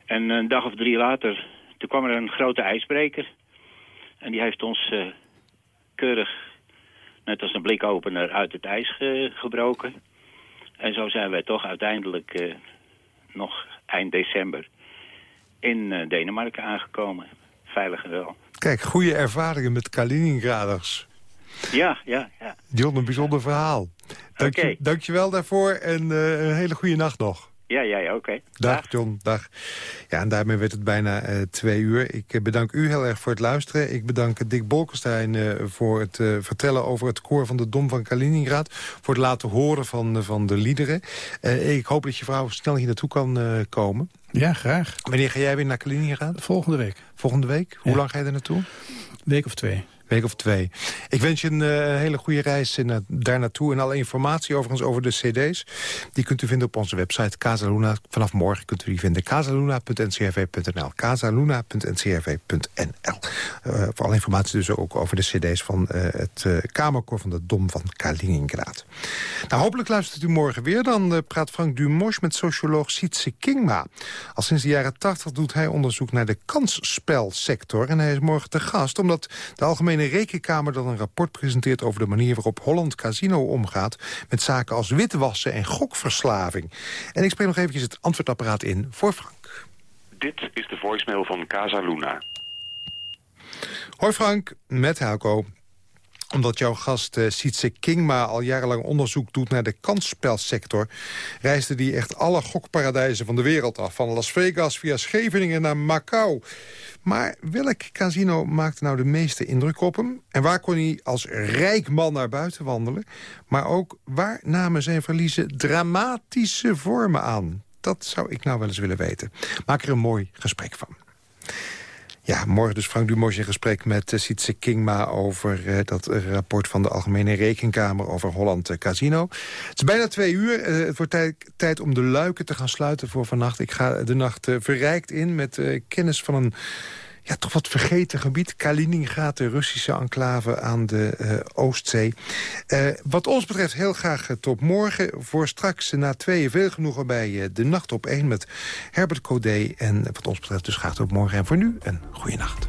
En een dag of drie later toen kwam er een grote ijsbreker. En die heeft ons eh, keurig, net als een blikopener, uit het ijs ge- gebroken. En zo zijn wij toch uiteindelijk eh, nog eind december in eh, Denemarken aangekomen. Veilig en wel. Kijk, goede ervaringen met Kaliningraders. Ja, ja, ja. John, een bijzonder verhaal. Dank, je, dank je wel daarvoor en een hele goede nacht nog. Ja, ja, ja, oké. Dag, John, dag. Ja, en daarmee werd het bijna eh, twee uur. Ik eh, bedank u heel erg voor het luisteren. Ik bedank Dick Bolkestein eh, voor het eh, vertellen over het koor van de Dom van Kaliningrad. Voor het laten horen van, van de liederen. Eh, ik hoop dat je vrouw snel hier naartoe kan eh, komen. Ja, graag. Wanneer ga jij weer naar Kaliningrad? Volgende week. Volgende week? Hoe Ja. lang ga je er naartoe? Week of twee. Week of twee. Ik wens je een eh, hele goede reis in, daar naartoe. En alle informatie overigens over de cd's... die kunt u vinden op onze website Casaluna. Vanaf morgen kunt u die vinden. casaluna.ncrv.nl casaluna.ncrv.nl Eh, Voor alle informatie dus ook over de cd's van eh, het eh, Kamerkoor van de Dom van Kaliningrad. Nou, hopelijk luistert u morgen weer. Dan eh, praat Frank Dumosch met socioloog Sietse Kingma. Al sinds de jaren 80 doet hij onderzoek naar de kansspelsector. En hij is morgen te gast omdat de Algemene Rekenkamer dan een rapport presenteert over de manier waarop Holland Casino omgaat met zaken als witwassen en gokverslaving. En ik spreek nog eventjes het antwoordapparaat in voor Frank. Dit is de voicemail van Casa Luna. Hoi Frank, met Helco. Omdat jouw gast eh, Sietse Kingma al jarenlang onderzoek doet naar de kansspelsector... reisde die echt alle gokparadijzen van de wereld af. Van Las Vegas via Scheveningen naar Macau. Maar welk casino maakte nou de meeste indruk op hem? En waar kon hij als rijk man naar buiten wandelen? Maar ook waar namen zijn verliezen dramatische vormen aan? Dat zou ik nou wel eens willen weten. Maak er een mooi gesprek van. Ja, morgen dus Frank Dumos in gesprek met uh, Sietse Kingma... over uh, dat rapport van de Algemene Rekenkamer over Holland uh, Casino. Het is bijna twee uur. Het wordt tijd, om de luiken te gaan sluiten voor vannacht. Ik ga de nacht verrijkt in met kennis van een ja, toch wat vergeten gebied. Kaliningrad, de Russische enclave aan de uh, Oostzee. Uh, wat ons betreft heel graag uh, tot morgen. Voor straks na tweeën veel genoegen bij De Nacht op 1 met Herbert Codé. En wat ons betreft dus graag tot morgen. En voor nu een goede nacht.